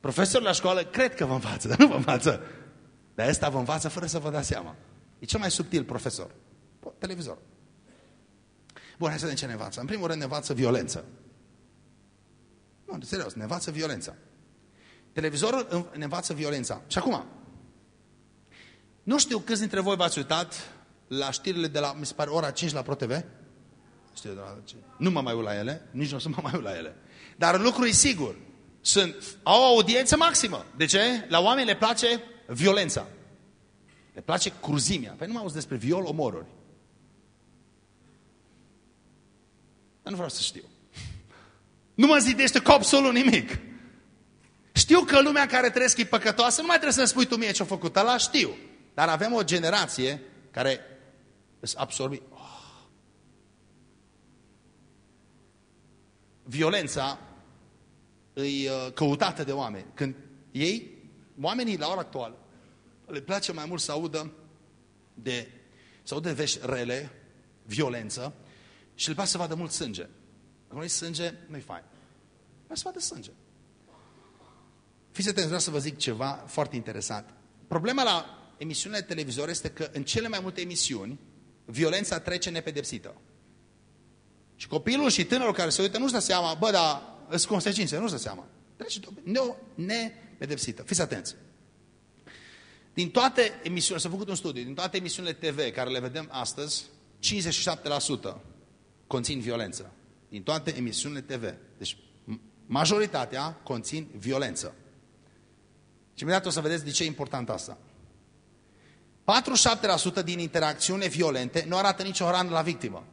Profesorul la școală cred că vă învață, dar nu vă învață. Dar ăsta vă învață fără să vă dați seama. E cel mai subtil profesor. Televizor. Bun, hai să vedem ce ne învață. În primul rând ne învață violență. Nu, serios, ne învață violența. Televizorul ne învață violența. Și acum, nu știu câți dintre voi v-ați uitat la știrile de la, mi se pare, ora 5 la ProTV? Știu de la Nu mă mai uit la ele, nici nu o să mă mai uit la ele. Dar lucrul e sigur. Sunt, au o audiență maximă. De ce? La oameni le place violența. Le place cruzimea. Păi nu mă auzi despre viol, omoruri. Dar nu vreau să știu. Nu mă zidește cu absolut nimic. Știu că lumea care trăiesc e păcătoasă, nu mai trebuie să-mi spui tu mie ce-a făcut ăla, știu. Dar avem o generație care îți absorbi. Violența îi uh, căutată de oameni. Când ei, oamenii la ora actuală, le place mai mult să audă de, să audă de vești rele, violență, și le place să vadă mult sânge. Dacă nu sânge, nu-i fain. Vreau să vadă sânge. Fiți atenți, vreau să vă zic ceva foarte interesant. Problema la emisiunile televizor este că în cele mai multe emisiuni violența trece nepedepsită. Și copilul și tânărul care se uită nu-și dă seama, bă, dar sunt consecințe, nu-și dă seama. Trece nepedepsită. Fiți atenți. Din toate emisiunile, s-a făcut un studiu, din toate emisiunile TV care le vedem astăzi, 57% conțin violență. Din toate emisiunile TV. Deci majoritatea conțin violență. Și imediat o să vedeți de ce e important asta. 47% din interacțiune violente nu arată nicio rană la victimă.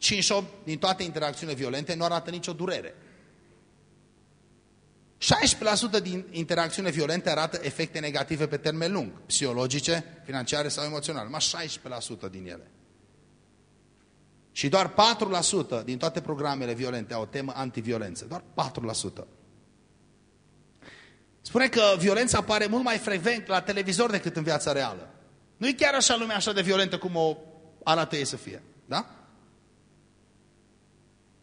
Da? 58 din toate interacțiunile violente nu arată nicio durere. 16% din interacțiune violente arată efecte negative pe termen lung, psihologice, financiare sau emoționale. Mai 16% din ele. Și doar 4% din toate programele violente au o temă antiviolență. Doar 4%. Spune că violența apare mult mai frecvent la televizor decât în viața reală. Nu e chiar așa lumea așa de violentă cum o arată ei să fie. Da?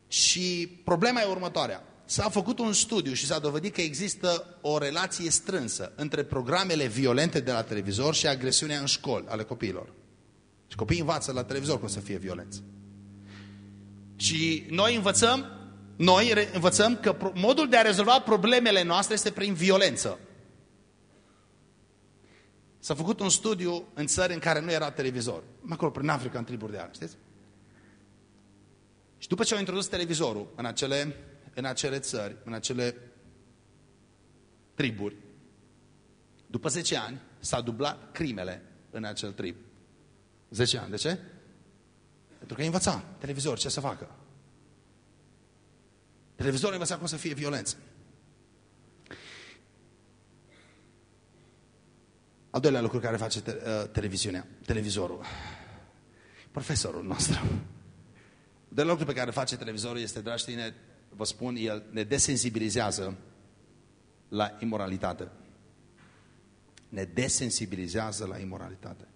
Și problema e următoarea. S-a făcut un studiu și s-a dovedit că există o relație strânsă între programele violente de la televizor și agresiunea în școli ale copiilor. Și copiii învață la televizor cum să fie violenți. Și noi învățăm, noi învățăm că modul de a rezolva problemele noastre este prin violență. S-a făcut un studiu în țări în care nu era televizor. Acolo, prin Africa, în triburi de ani, știți? Și după ce au introdus televizorul în acele, în acele țări, în acele triburi, după 10 ani s-a dublat crimele în acel trib. 10 ani. De ce? Pentru că învăța televizor ce să facă. Televizorul învăța cum să fie violență. Al doilea lucru care face te, uh, televiziunea, televizorul. Profesorul nostru. De lucru pe care face televizorul este, dragi tine, vă spun, el ne desensibilizează la imoralitate. Ne desensibilizează la imoralitate.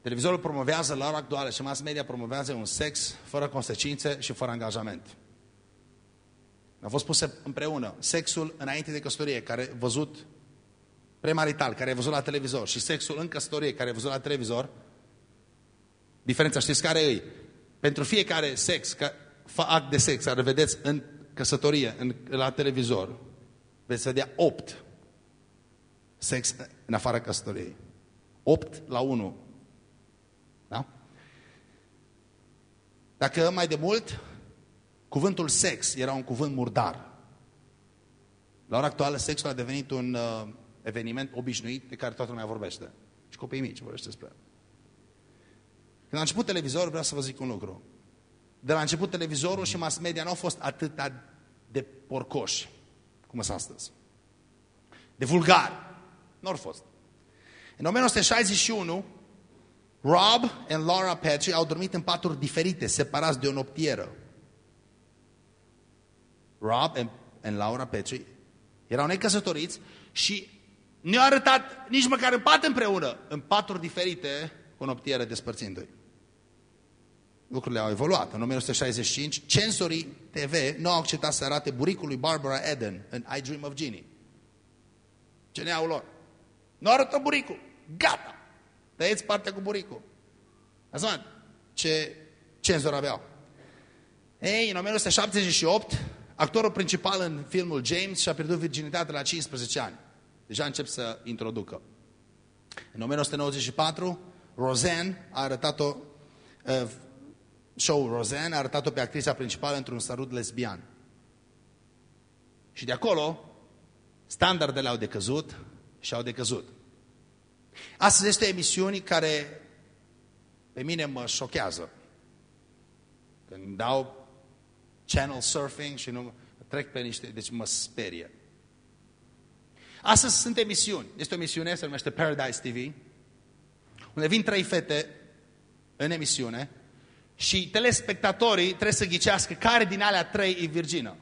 Televizorul promovează la ora actuală și mass media promovează un sex fără consecințe și fără angajament. Au fost puse împreună sexul înainte de căsătorie, care văzut premarital, care ai văzut la televizor și sexul în căsătorie, care ai văzut la televizor. Diferența știți care e? Pentru fiecare sex, ca, act de sex, care vedeți în căsătorie, în, la televizor, veți vedea opt sex în afara căsătoriei. Opt la 1 da? Dacă mai de mult, cuvântul sex era un cuvânt murdar. La ora actuală, sexul a devenit un uh, eveniment obișnuit de care toată lumea vorbește. Și copiii mici vorbește despre Când a început televizorul, vreau să vă zic un lucru. De la început, televizorul și mass media nu au fost atât de porcoși cum sunt astăzi. de vulgar. Nu au fost. În 1961, Rob and Laura Petrie au dormit în paturi diferite, separați de o noptieră. Rob and, and Laura Petrie erau necăsătoriți și ne-au arătat nici măcar în pat împreună, în paturi diferite, cu o noptieră despărțindu-i. Lucrurile au evoluat. În 1965, censorii TV nu au acceptat să arate buricul lui Barbara Eden în I Dream of Genie. CNA-ul lor. Nu arătă buricul. Gata. Tăieți partea cu buricul. Azi, ce cenzor aveau. Ei, în 1978, actorul principal în filmul James și-a pierdut virginitatea la 15 ani. Deja încep să introducă. În 1994, Roseanne a arătat-o, uh, show Roseanne a arătat-o pe actrița principală într-un sărut lesbian. Și de acolo, standardele au decăzut și au decăzut. Astăzi este emisiuni care pe mine mă șochează. Când dau channel surfing și nu trec pe niște, deci mă sperie. Astăzi sunt emisiuni. Este o emisiune, se numește Paradise TV, unde vin trei fete în emisiune și telespectatorii trebuie să ghicească care din alea trei e virgină.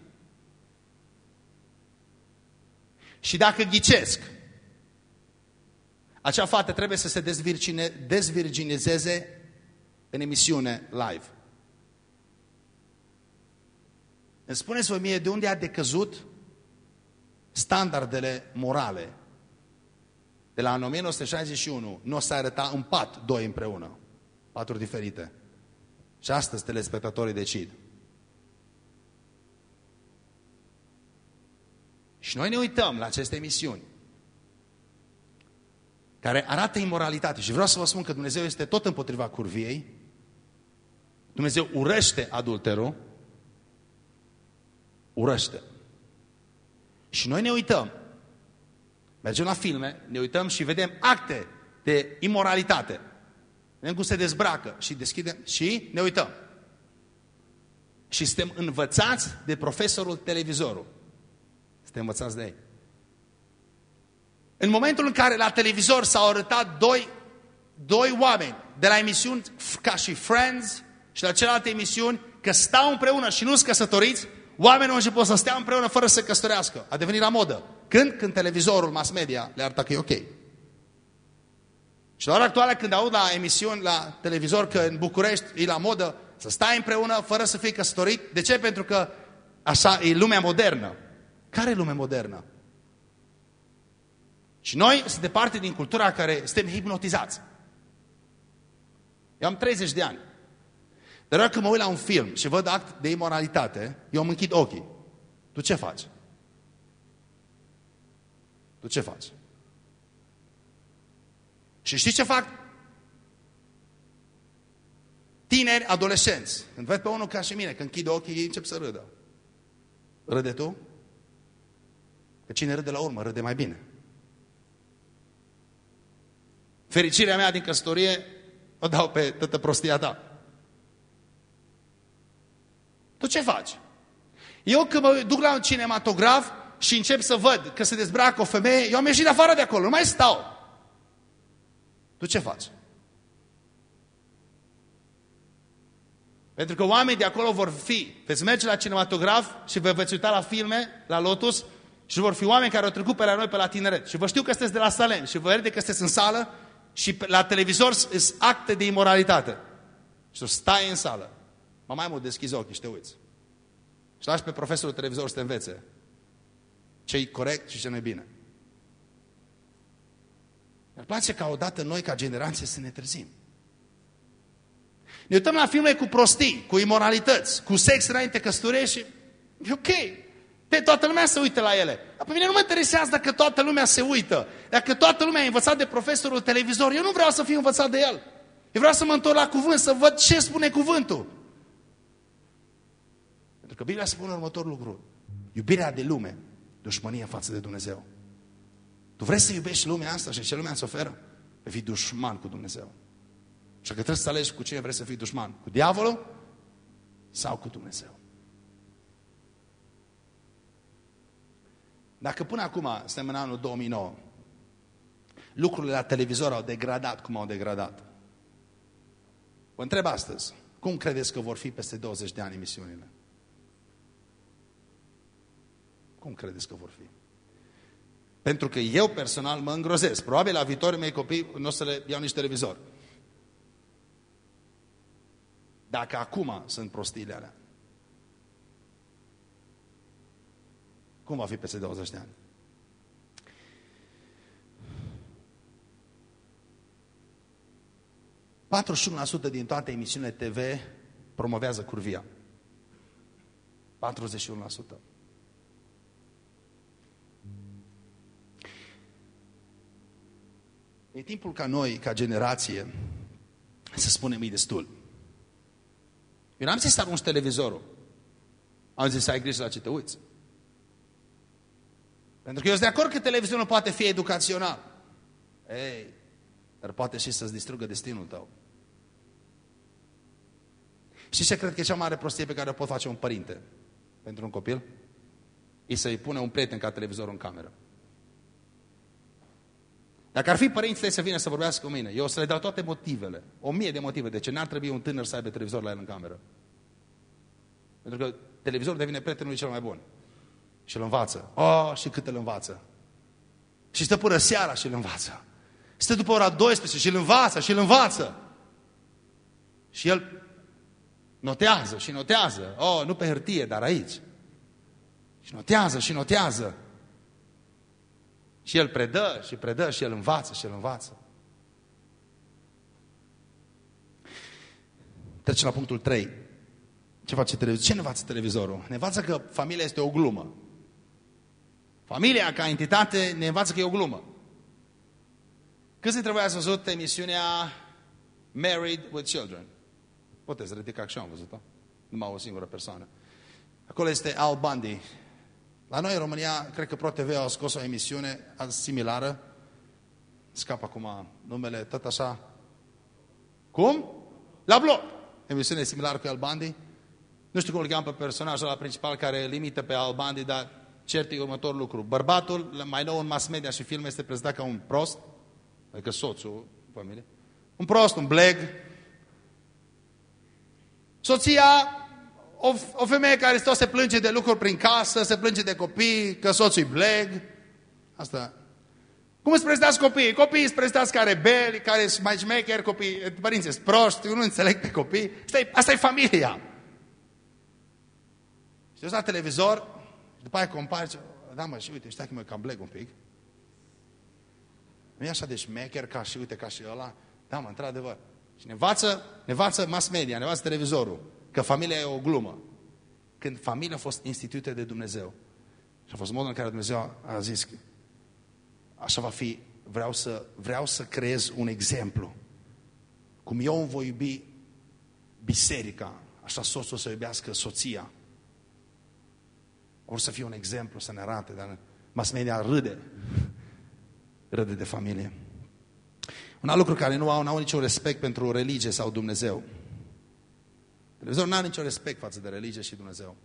Și dacă ghicesc, acea fată trebuie să se dezvirgine, dezvirginizeze în emisiune live. Îmi spuneți-vă mie de unde a decăzut standardele morale. De la 1961 nu o să arăta în pat doi împreună, paturi diferite. Și astăzi telespectatorii decid. Și noi ne uităm la aceste emisiuni care arată imoralitate. Și vreau să vă spun că Dumnezeu este tot împotriva curviei. Dumnezeu urăște adulterul. Urăște. Și noi ne uităm. Mergem la filme, ne uităm și vedem acte de imoralitate. Vedem cum se dezbracă și deschidem și ne uităm. Și suntem învățați de profesorul televizorul. Suntem învățați de ei. În momentul în care la televizor s-au arătat doi, doi oameni de la emisiuni ca și Friends și la celelalte emisiuni că stau împreună și nu sunt căsătoriți, oamenii au început să stea împreună fără să se căsătorească. A devenit la modă. Când? Când televizorul, mass media le arată că e ok. Și la ora actuală când aud la emisiuni, la televizor că în București e la modă să stai împreună fără să fii căsătorit, de ce? Pentru că așa e lumea modernă. Care e lumea modernă? Și noi suntem parte din cultura care suntem hipnotizați. Eu am 30 de ani. Dar dacă mă uit la un film și văd act de imoralitate, eu îmi închid ochii. Tu ce faci? Tu ce faci? Și știți ce fac? Tineri, adolescenți. Când văd pe unul ca și mine, când închid ochii, ei încep să râdă. Râde tu? Că cine râde la urmă, râde mai bine. Fericirea mea din căsătorie o dau pe toată prostia ta. Tu ce faci? Eu când mă duc la un cinematograf și încep să văd că se dezbracă o femeie, eu am ieșit afară de acolo, nu mai stau. Tu ce faci? Pentru că oamenii de acolo vor fi, veți merge la cinematograf și vă veți uita la filme, la Lotus, și vor fi oameni care au trecut pe la noi pe la tineret. Și vă știu că sunteți de la Salem și vă vede că sunteți în sală și la televizor sunt acte de imoralitate. Și tu stai în sală. Mă mai mult deschizi ochii și te uiți. Și lași pe profesorul televizor să te învețe ce e corect și ce nu e bine. Mi-ar place ca odată noi, ca generație, să ne trezim. Ne uităm la filme cu prostii, cu imoralități, cu sex înainte căsătorie și e ok. Pe toată lumea se uită la ele. Dar pe mine nu mă interesează dacă toată lumea se uită. Dacă toată lumea a învățat de profesorul televizor, eu nu vreau să fiu învățat de el. Eu vreau să mă întorc la cuvânt, să văd ce spune cuvântul. Pentru că Biblia spune următorul lucru. Iubirea de lume, dușmănie față de Dumnezeu. Tu vrei să iubești lumea asta și ce lumea îți oferă? Vei fi dușman cu Dumnezeu. Și că trebuie să alegi cu cine vrei să fii dușman. Cu diavolul sau cu Dumnezeu. Dacă până acum, suntem în anul 2009, lucrurile la televizor au degradat cum au degradat. Vă întreb astăzi, cum credeți că vor fi peste 20 de ani emisiunile? Cum credeți că vor fi? Pentru că eu personal mă îngrozesc. Probabil la viitorii mei copii nu o să le iau nici televizor. Dacă acum sunt prostiile alea. Cum va fi peste 20 de ani? ...41% din toate emisiunile TV promovează curvia. 41%. E timpul ca noi, ca generație, să spunem e destul. Eu n-am zis să arunci televizorul. Am zis să ai grijă la ce te uiți. Pentru că eu sunt de acord că televizorul poate fi educațional. Ei, dar poate și să-ți distrugă destinul tău. Și ce cred că e cea mare prostie pe care o pot face un părinte pentru un copil? E să-i pune un prieten ca televizorul în cameră. Dacă ar fi părinți, trebuie să vină să vorbească cu mine. Eu o să le dau toate motivele. O mie de motive de ce n-ar trebui un tânăr să aibă televizor la el în cameră. Pentru că televizorul devine prietenul cel mai bun. Și îl învață. Oh, și cât îl învață. Și stă până seara și îl învață. Stă după ora 12 și îl învață și îl învață. Și el notează și notează. Oh, nu pe hârtie, dar aici. Și notează și notează. Și el predă și predă și el învață și el învață. Trecem la punctul 3. Ce face televizorul? Ce ne învață televizorul? Ne învață că familia este o glumă. Familia ca entitate ne învață că e o glumă. Câți dintre voi ați văzut emisiunea Married with Children? Puteți ridica și eu am văzut-o. Numai o singură persoană. Acolo este Al Bundy, la noi în România, cred că ProTV a scos o emisiune similară. Scap acum numele, tot așa. Cum? La bloc. Emisiune similară cu Albandi. Nu știu cum îl cheamă pe personajul la principal care limită pe Albandi, dar cert e următorul lucru. Bărbatul, mai nou în mass media și film, este prezentat ca un prost, adică soțul familie. Un prost, un bleg. Soția o, o femeie care stă se plânge de lucruri prin casă, se plânge de copii, că soțul e bleg. Asta. Cum îți prezentați copiii? Copiii îți prezentați care rebeli, care sunt mai șmecheri, copii, părinții sunt proști, eu nu înțeleg pe copii. Asta e, asta e familia. Și la televizor, și după aia compari, da mă, și uite, știi că mă cam bleg un pic. Nu e așa de șmecher ca și uite, ca și ăla. Da, mă, într-adevăr. Și ne învață, ne învață mass media, ne învață televizorul că familia e o glumă. Când familia a fost instituită de Dumnezeu. Și a fost modul în care Dumnezeu a zis că așa va fi, vreau să, vreau să creez un exemplu. Cum eu îmi voi iubi biserica, așa soțul să iubească soția. Or să fie un exemplu, să ne arate, dar mass media râde. Râde de familie. Un alt lucru care nu au, nu au niciun respect pentru religie sau Dumnezeu. Dumnezeu nu are niciun respect față de religie și Dumnezeu.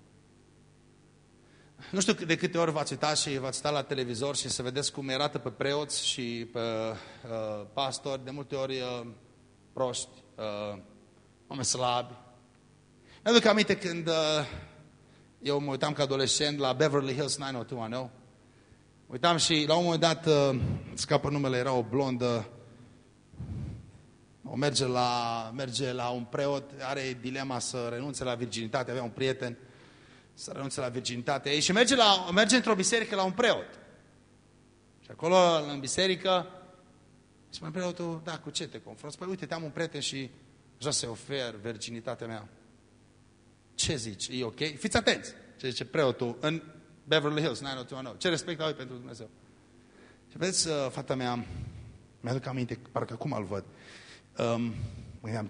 Nu știu de câte ori v-ați uitat și v-ați uitat la televizor și să vedeți cum arată pe preoți și pe uh, pastori, de multe ori uh, proști, uh, oameni slabi. Mi-aduc aminte când uh, eu mă uitam ca adolescent la Beverly Hills 90210. Uitam și la un moment dat, uh, scapă numele, era o blondă o merge la, merge la un preot, are dilema să renunțe la virginitate, avea un prieten, să renunțe la virginitate ei și merge, la, merge într-o biserică la un preot. Și acolo, în biserică, spune preotul, da, cu ce te confrunți? Păi uite, te-am un prieten și așa se ofer virginitatea mea. Ce zici? E ok? Fiți atenți! Ce zice preotul în Beverly Hills, 90210. Ce respect ai pentru Dumnezeu? Și vedeți, uh, fata mea, mi-aduc aminte, parcă acum îl văd. Um, gândeam,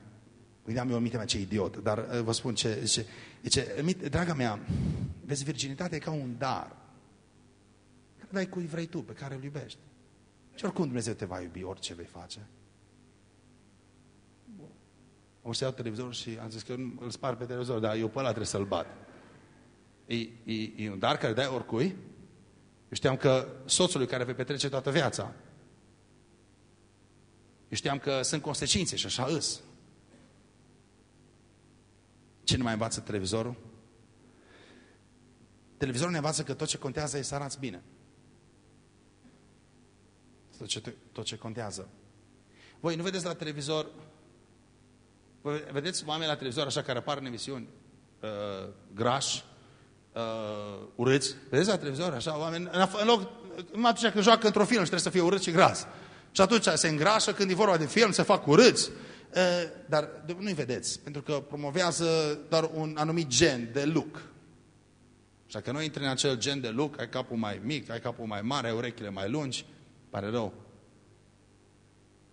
gândeam eu în mintea mea ce idiot, dar uh, vă spun ce, ce, ce draga mea, vezi, virginitatea e ca un dar. Care dai cui vrei tu, pe care îl iubești. Și oricum Dumnezeu te va iubi, orice vei face. Am să iau televizorul și am zis că îl spar pe televizor, dar eu pe ăla trebuie să-l bat. E, e, e un dar care dai oricui Eu știam că soțului care vei petrece toată viața. Eu știam că sunt consecințe și așa îs. Ce ne mai învață televizorul? Televizorul ne învață că tot ce contează e să arăți bine. Tot ce, tot ce contează. Voi nu vedeți la televizor, voi vedeți oameni la televizor așa care apar în emisiuni uh, grași, uh, urâți. Vedeți la televizor așa oameni, în, în loc, numai atunci când joacă într-o film și trebuie să fie urât și gras. Și atunci se îngrașă când e vorba de film, se fac urâți. Uh, dar nu-i vedeți, pentru că promovează doar un anumit gen de look. Așa că noi intri în acel gen de look, ai capul mai mic, ai capul mai mare, ai urechile mai lungi, pare rău.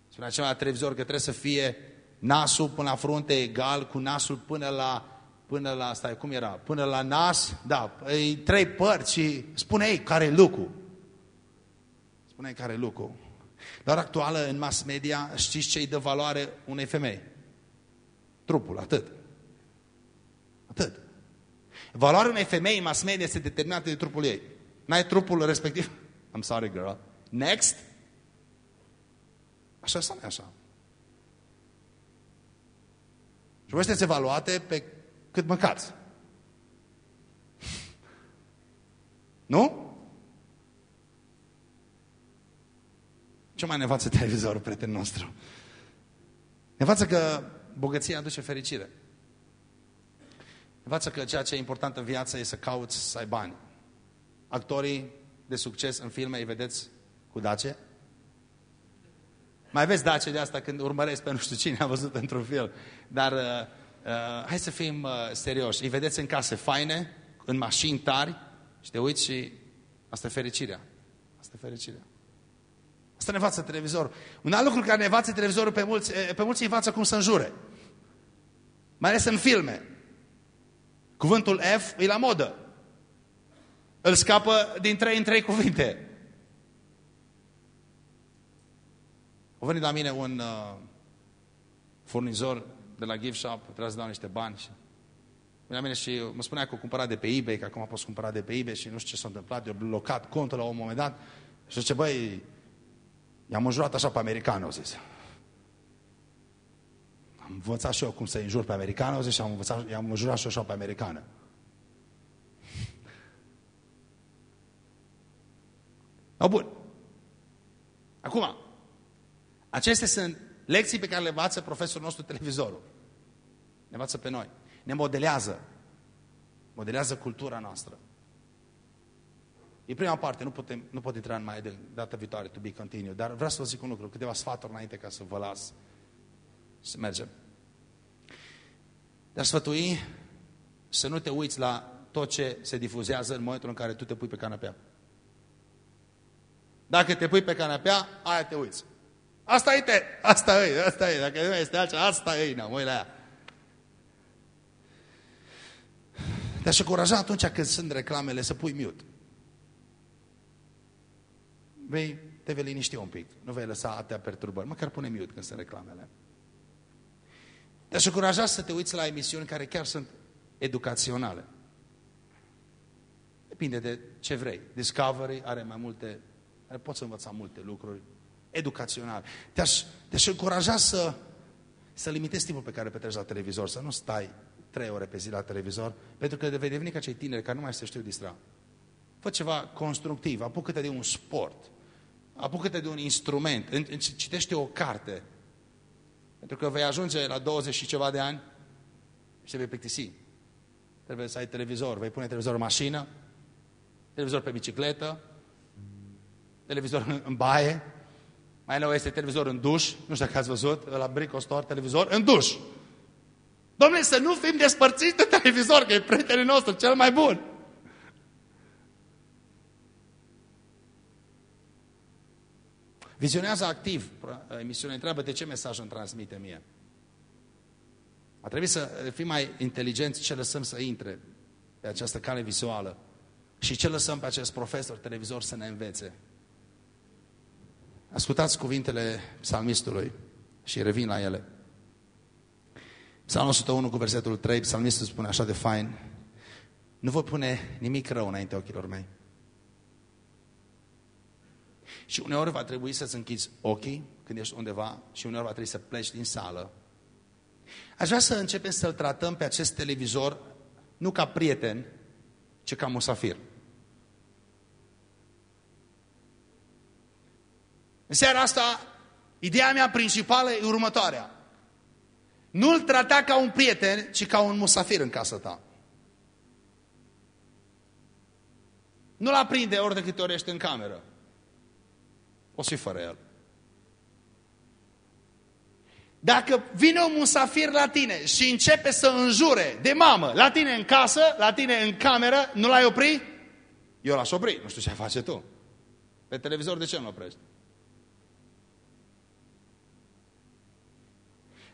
Spunea ceva la televizor că trebuie să fie nasul până la frunte egal cu nasul până la, până la, stai, cum era? Până la nas, da, e trei părți și spune ei care e lucru. Spune ei care e lucru. La ora actuală, în mass media, știți ce îi dă valoare unei femei? Trupul, atât. Atât. Valoarea unei femei în mass media este determinată de trupul ei. N-ai trupul respectiv? I'm sorry, girl. Next. Așa sau nu așa? Și voi sunteți evaluate pe cât mâncați. Nu? Ce mai ne învață televizorul, prietenul nostru? Ne învață că bogăția aduce fericire. Învață că ceea ce e important în viață e să cauți să ai bani. Actorii de succes în filme îi vedeți cu dace? Mai vezi dace de asta când urmăresc pe nu știu cine a văzut într-un film. Dar uh, uh, hai să fim uh, serioși. Îi vedeți în case faine, în mașini tari și te uiți și asta e fericirea. Asta e fericirea. Asta ne învață televizorul. Un alt lucru care ne învață televizorul pe mulți, pe mulți îi învață cum să înjure. Mai ales în filme. Cuvântul F e la modă. Îl scapă din trei în trei cuvinte. A venit la mine un uh, furnizor de la gift shop, trebuie să dau niște bani. Și la mine și mă spunea că o cumpărat de pe eBay, că acum poți cumpăra de pe eBay și nu știu ce s-a întâmplat, eu blocat contul la un moment dat și zice, băi, i-am înjurat așa pe americani, au zis. Am învățat și eu cum să înjur pe americană, zis, și am învățat, i-am înjurat și eu așa pe americană. O, bun. Acum, acestea sunt lecții pe care le învață profesorul nostru televizorul. Ne învață pe noi. Ne modelează. Modelează cultura noastră. E prima parte, nu, putem, nu pot intra în mai de data viitoare, to be continue, dar vreau să vă zic un lucru, câteva sfaturi înainte ca să vă las să mergem. Dar sfătui să nu te uiți la tot ce se difuzează în momentul în care tu te pui pe canapea. Dacă te pui pe canapea, aia te uiți. Asta e te, asta e, asta e. Dacă nu este altceva, asta e, nu, mă la ea. Te-aș încuraja atunci când sunt reclamele să pui mute. Vei, te vei liniști un pic. Nu vei lăsa atâtea perturbări. Măcar pune mute când sunt reclamele. Te-aș încuraja să te uiți la emisiuni care chiar sunt educaționale. Depinde de ce vrei. Discovery are mai multe, are, poți învăța multe lucruri educaționale. Te-aș, te încuraja să, să limitezi timpul pe care petreci la televizor, să nu stai trei ore pe zi la televizor, pentru că vei deveni ca cei tineri care nu mai se știu distra. Fă ceva constructiv, apucă-te de un sport, apucă-te de un instrument, citește o carte, pentru că vei ajunge la 20 și ceva de ani și te vei plictisi. Trebuie să ai televizor, vei pune televizor în mașină, televizor pe bicicletă, televizor în baie, mai nou este televizor în duș, nu știu dacă ați văzut, la Brico Store, televizor în duș. Domnule, să nu fim despărțiți de televizor, că e prietenul nostru, cel mai bun. Vizionează activ emisiunea, întreabă de ce mesaj îmi transmite mie. A trebuit să fim mai inteligenți ce lăsăm să intre pe această cale vizuală și ce lăsăm pe acest profesor televizor să ne învețe. Ascultați cuvintele psalmistului și revin la ele. Psalmul 101 cu versetul 3, psalmistul spune așa de fain, nu voi pune nimic rău înainte ochilor mei. Și uneori va trebui să-ți închizi ochii când ești undeva și uneori va trebui să pleci din sală. Aș vrea să începem să-l tratăm pe acest televizor nu ca prieten, ci ca musafir. În seara asta, ideea mea principală e următoarea. Nu-l trata ca un prieten, ci ca un musafir în casa ta. Nu-l aprinde ori de câte ori ești în cameră. O să fără el. Dacă vine un musafir la tine și începe să înjure de mamă la tine în casă, la tine în cameră, nu l-ai opri? Eu l-aș opri. Nu știu ce face tu. Pe televizor de ce nu oprești?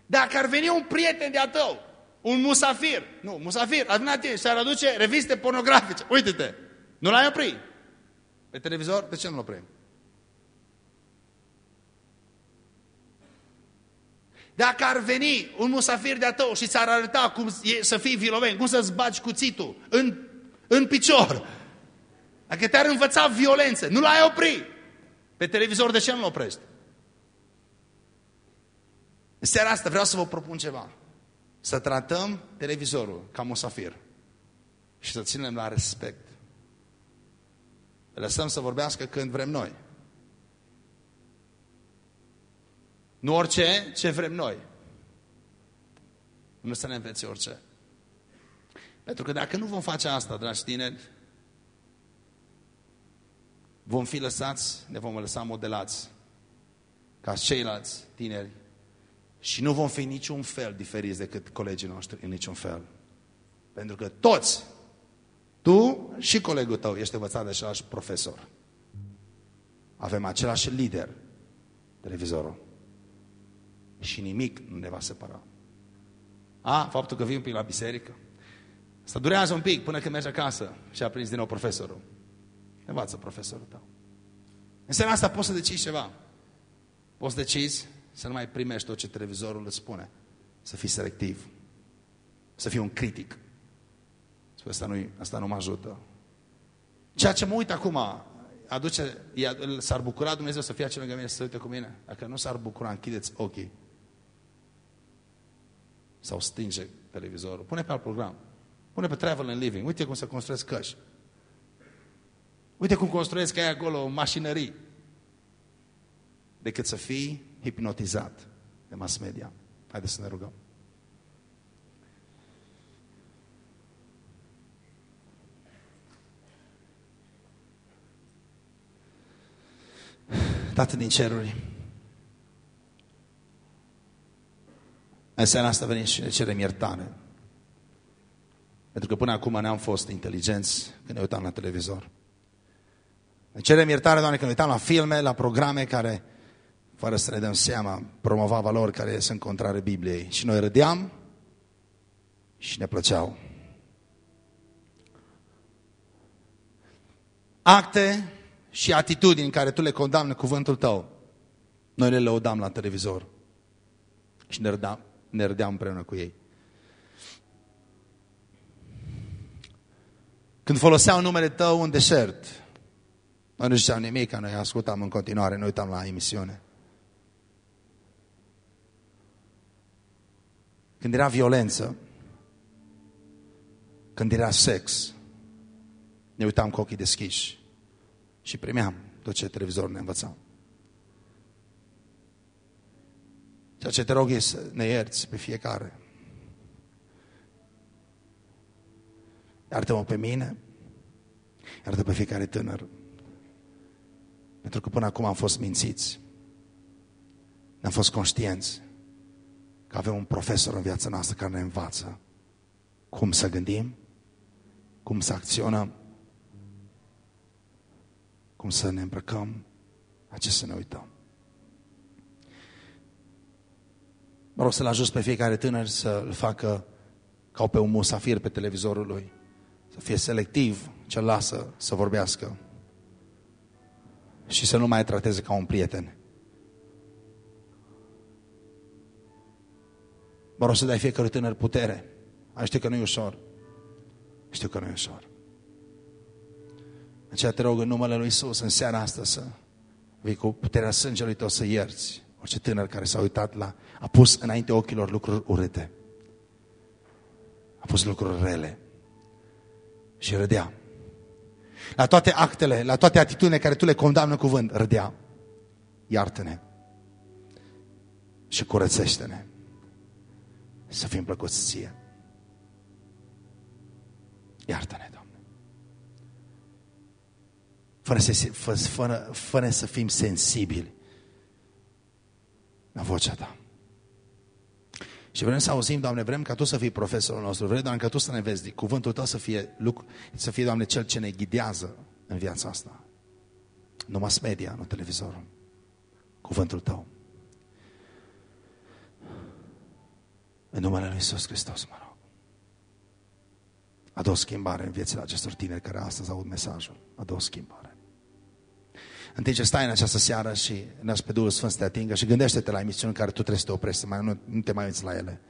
Dacă ar veni un prieten de-a tău, un musafir, nu, musafir, a venit tine și ar aduce reviste pornografice, uite-te, nu l-ai oprit. Pe televizor, de ce nu-l oprim? Dacă ar veni un musafir de-a tău și ți-ar arăta cum e să fii viloven, cum să-ți bagi cuțitul în, în picior, dacă te-ar învăța violență, nu l-ai opri. Pe televizor, de ce nu-l oprești? În seara asta vreau să vă propun ceva. Să tratăm televizorul ca musafir și să ținem la respect. Lăsăm să vorbească când vrem noi. Nu orice, ce vrem noi. Nu să ne învețe orice. Pentru că dacă nu vom face asta, dragi tineri, vom fi lăsați, ne vom lăsa modelați ca ceilalți tineri și nu vom fi niciun fel diferiți decât colegii noștri, în niciun fel. Pentru că toți, tu și colegul tău, ești învățat de același profesor. Avem același lider, televizorul. Și nimic nu ne va separa. A, faptul că vii un pic la biserică. Asta durează un pic până când mergi acasă și a prins din nou profesorul. Învață profesorul tău. În seara asta poți să decizi ceva. Poți să decizi să nu mai primești tot ce televizorul îți spune. Să fii selectiv. Să fii un critic. Spune, asta nu, asta nu mă ajută. Ceea ce mă uit acum, aduce, s-ar bucura Dumnezeu să fie acel lângă mine să se uite cu mine. Dacă nu s-ar bucura, închideți ochii. Sau stinge televizorul. Pune pe alt program. Pune pe Travel and Living. Uite cum se construiesc căști. Uite cum construiesc aia acolo mașinării. Decât să fii hipnotizat de mass media. Haideți să ne rugăm. Tată din ceruri, în seara asta venim și ne cerem iertare. Pentru că până acum ne-am fost inteligenți când ne uitam la televizor. Ne cerem iertare, Doamne, când ne uitam la filme, la programe care fără să ne dăm seama, promova valori care sunt contrare Bibliei. Și noi râdeam și ne plăceau. Acte și atitudini care tu le condamni cuvântul tău, noi le lăudam la televizor și ne râdeam, ne râdeam împreună cu ei. Când foloseau numele tău în deșert, noi nu ziceam nimic, noi ascultam în continuare, noi uitam la emisiune. când era violență, când era sex, ne uitam cu ochii deschiși și primeam tot ce televizorul ne învăța. Ceea ce te rog e să ne ierți pe fiecare. Iartă-mă pe mine, iartă pe fiecare tânăr. Pentru că până acum am fost mințiți. N-am fost conștienți că avem un profesor în viața noastră care ne învață cum să gândim, cum să acționăm, cum să ne îmbrăcăm, la ce să ne uităm. Mă rog să-l ajut pe fiecare tânăr să-l facă ca pe un musafir pe televizorul lui. Să fie selectiv ce lasă să vorbească. Și să nu mai trateze ca un prieten. Mă rog să dai fiecare tânăr putere. Ai știu că nu e ușor. Știu că nu e ușor. Aceea te rog în numele Lui Isus în seara asta să Vei cu puterea sângelui tău să ierți orice tânăr care s-a uitat la, a pus înainte ochilor lucruri urâte. A pus lucruri rele. Și râdea. La toate actele, la toate atitudinile care tu le condamnă cuvânt, râdea. Iartă-ne. Și curățește-ne. Să fim plăcuți ție. Iartă-ne, Doamne. Fără să, fără, fără, fără să fim sensibili la vocea ta. Și vrem să auzim, Doamne, vrem ca Tu să fii profesorul nostru, vrem, Doamne, ca Tu să ne vezi, cuvântul Tău să fie, lucru, să fie, Doamne, Cel ce ne ghidează în viața asta. Nu mass media, nu televizorul. Cuvântul Tău. În numele Lui Iisus Hristos, mă rog. Adu o schimbare în viețile acestor tineri care astăzi aud mesajul. Adu o schimbare. În timp ce stai în această seară și lași pe Duhul Sfânt să te atingă și gândește-te la emisiuni în care tu trebuie să te oprești, să mai, nu, nu te mai uiți la ele.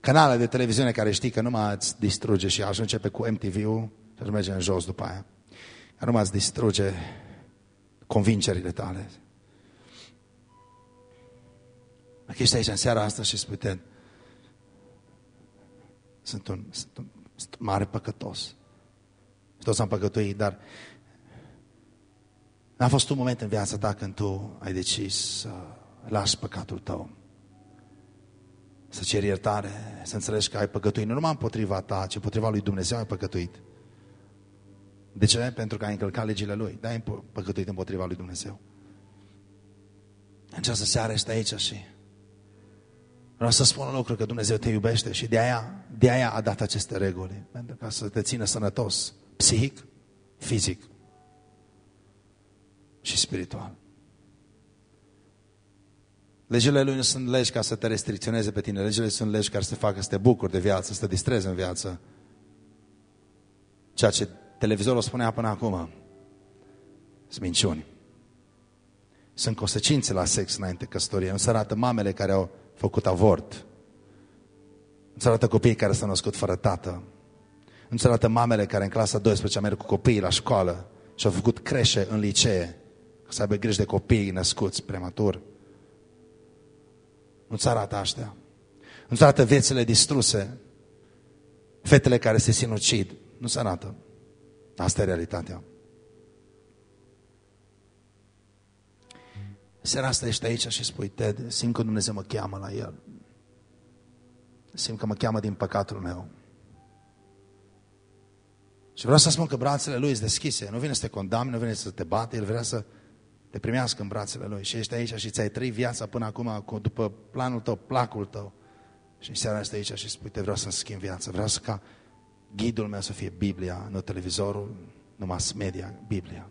Canale de televiziune care știi că nu mai îți distruge și ajunge pe cu MTV-ul și ajunge merge în jos după aia. Că nu mai îți distruge convingerile tale. Dacă ești aici în seara asta și spui, Ted, sunt un, sunt un, sunt un mare păcătos. Și toți am păcătuit, dar N-a fost un moment în viața ta când tu ai decis să lași păcatul tău. Să ceri iertare, să înțelegi că ai păcătuit. Nu numai împotriva ta, ci împotriva lui Dumnezeu ai păcătuit. De ce? Pentru că ai încălcat legile Lui. Da, ai păcătuit împotriva lui Dumnezeu. În această seară ești aici și vreau să spun un lucru, că Dumnezeu te iubește și de aia, de aia a dat aceste reguli. Pentru ca să te țină sănătos, psihic, fizic și spiritual. Legile lui nu sunt legi ca să te restricționeze pe tine. Legile sunt legi care să te facă să te bucuri de viață, să te distrezi în viață. Ceea ce televizorul spunea până acum sunt minciuni. Sunt consecințe la sex înainte căsătorie. Nu se arată mamele care au făcut avort. Nu se arată copiii care s-au născut fără tată. Nu se arată mamele care în clasa 12 au mers cu copiii la școală și au făcut creșe în licee să aibă grijă de copiii născuți prematur. Nu-ți arată aștia. Nu-ți arată viețile distruse, fetele care se sinucid. Nu-ți arată. Asta e realitatea. Seara asta ești aici și spui, Ted, simt că Dumnezeu mă cheamă la El. Simt că mă cheamă din păcatul meu. Și vreau să spun că brațele Lui sunt deschise. Nu vine să te condamne, nu vine să te bate, El vrea să te primească în brațele Lui și ești aici și ți-ai trăit viața până acum după planul tău, placul tău. Și în seara asta aici și spui, te vreau să-mi schimb viața, vreau să ca ghidul meu să fie Biblia, nu televizorul, nu mass media, Biblia.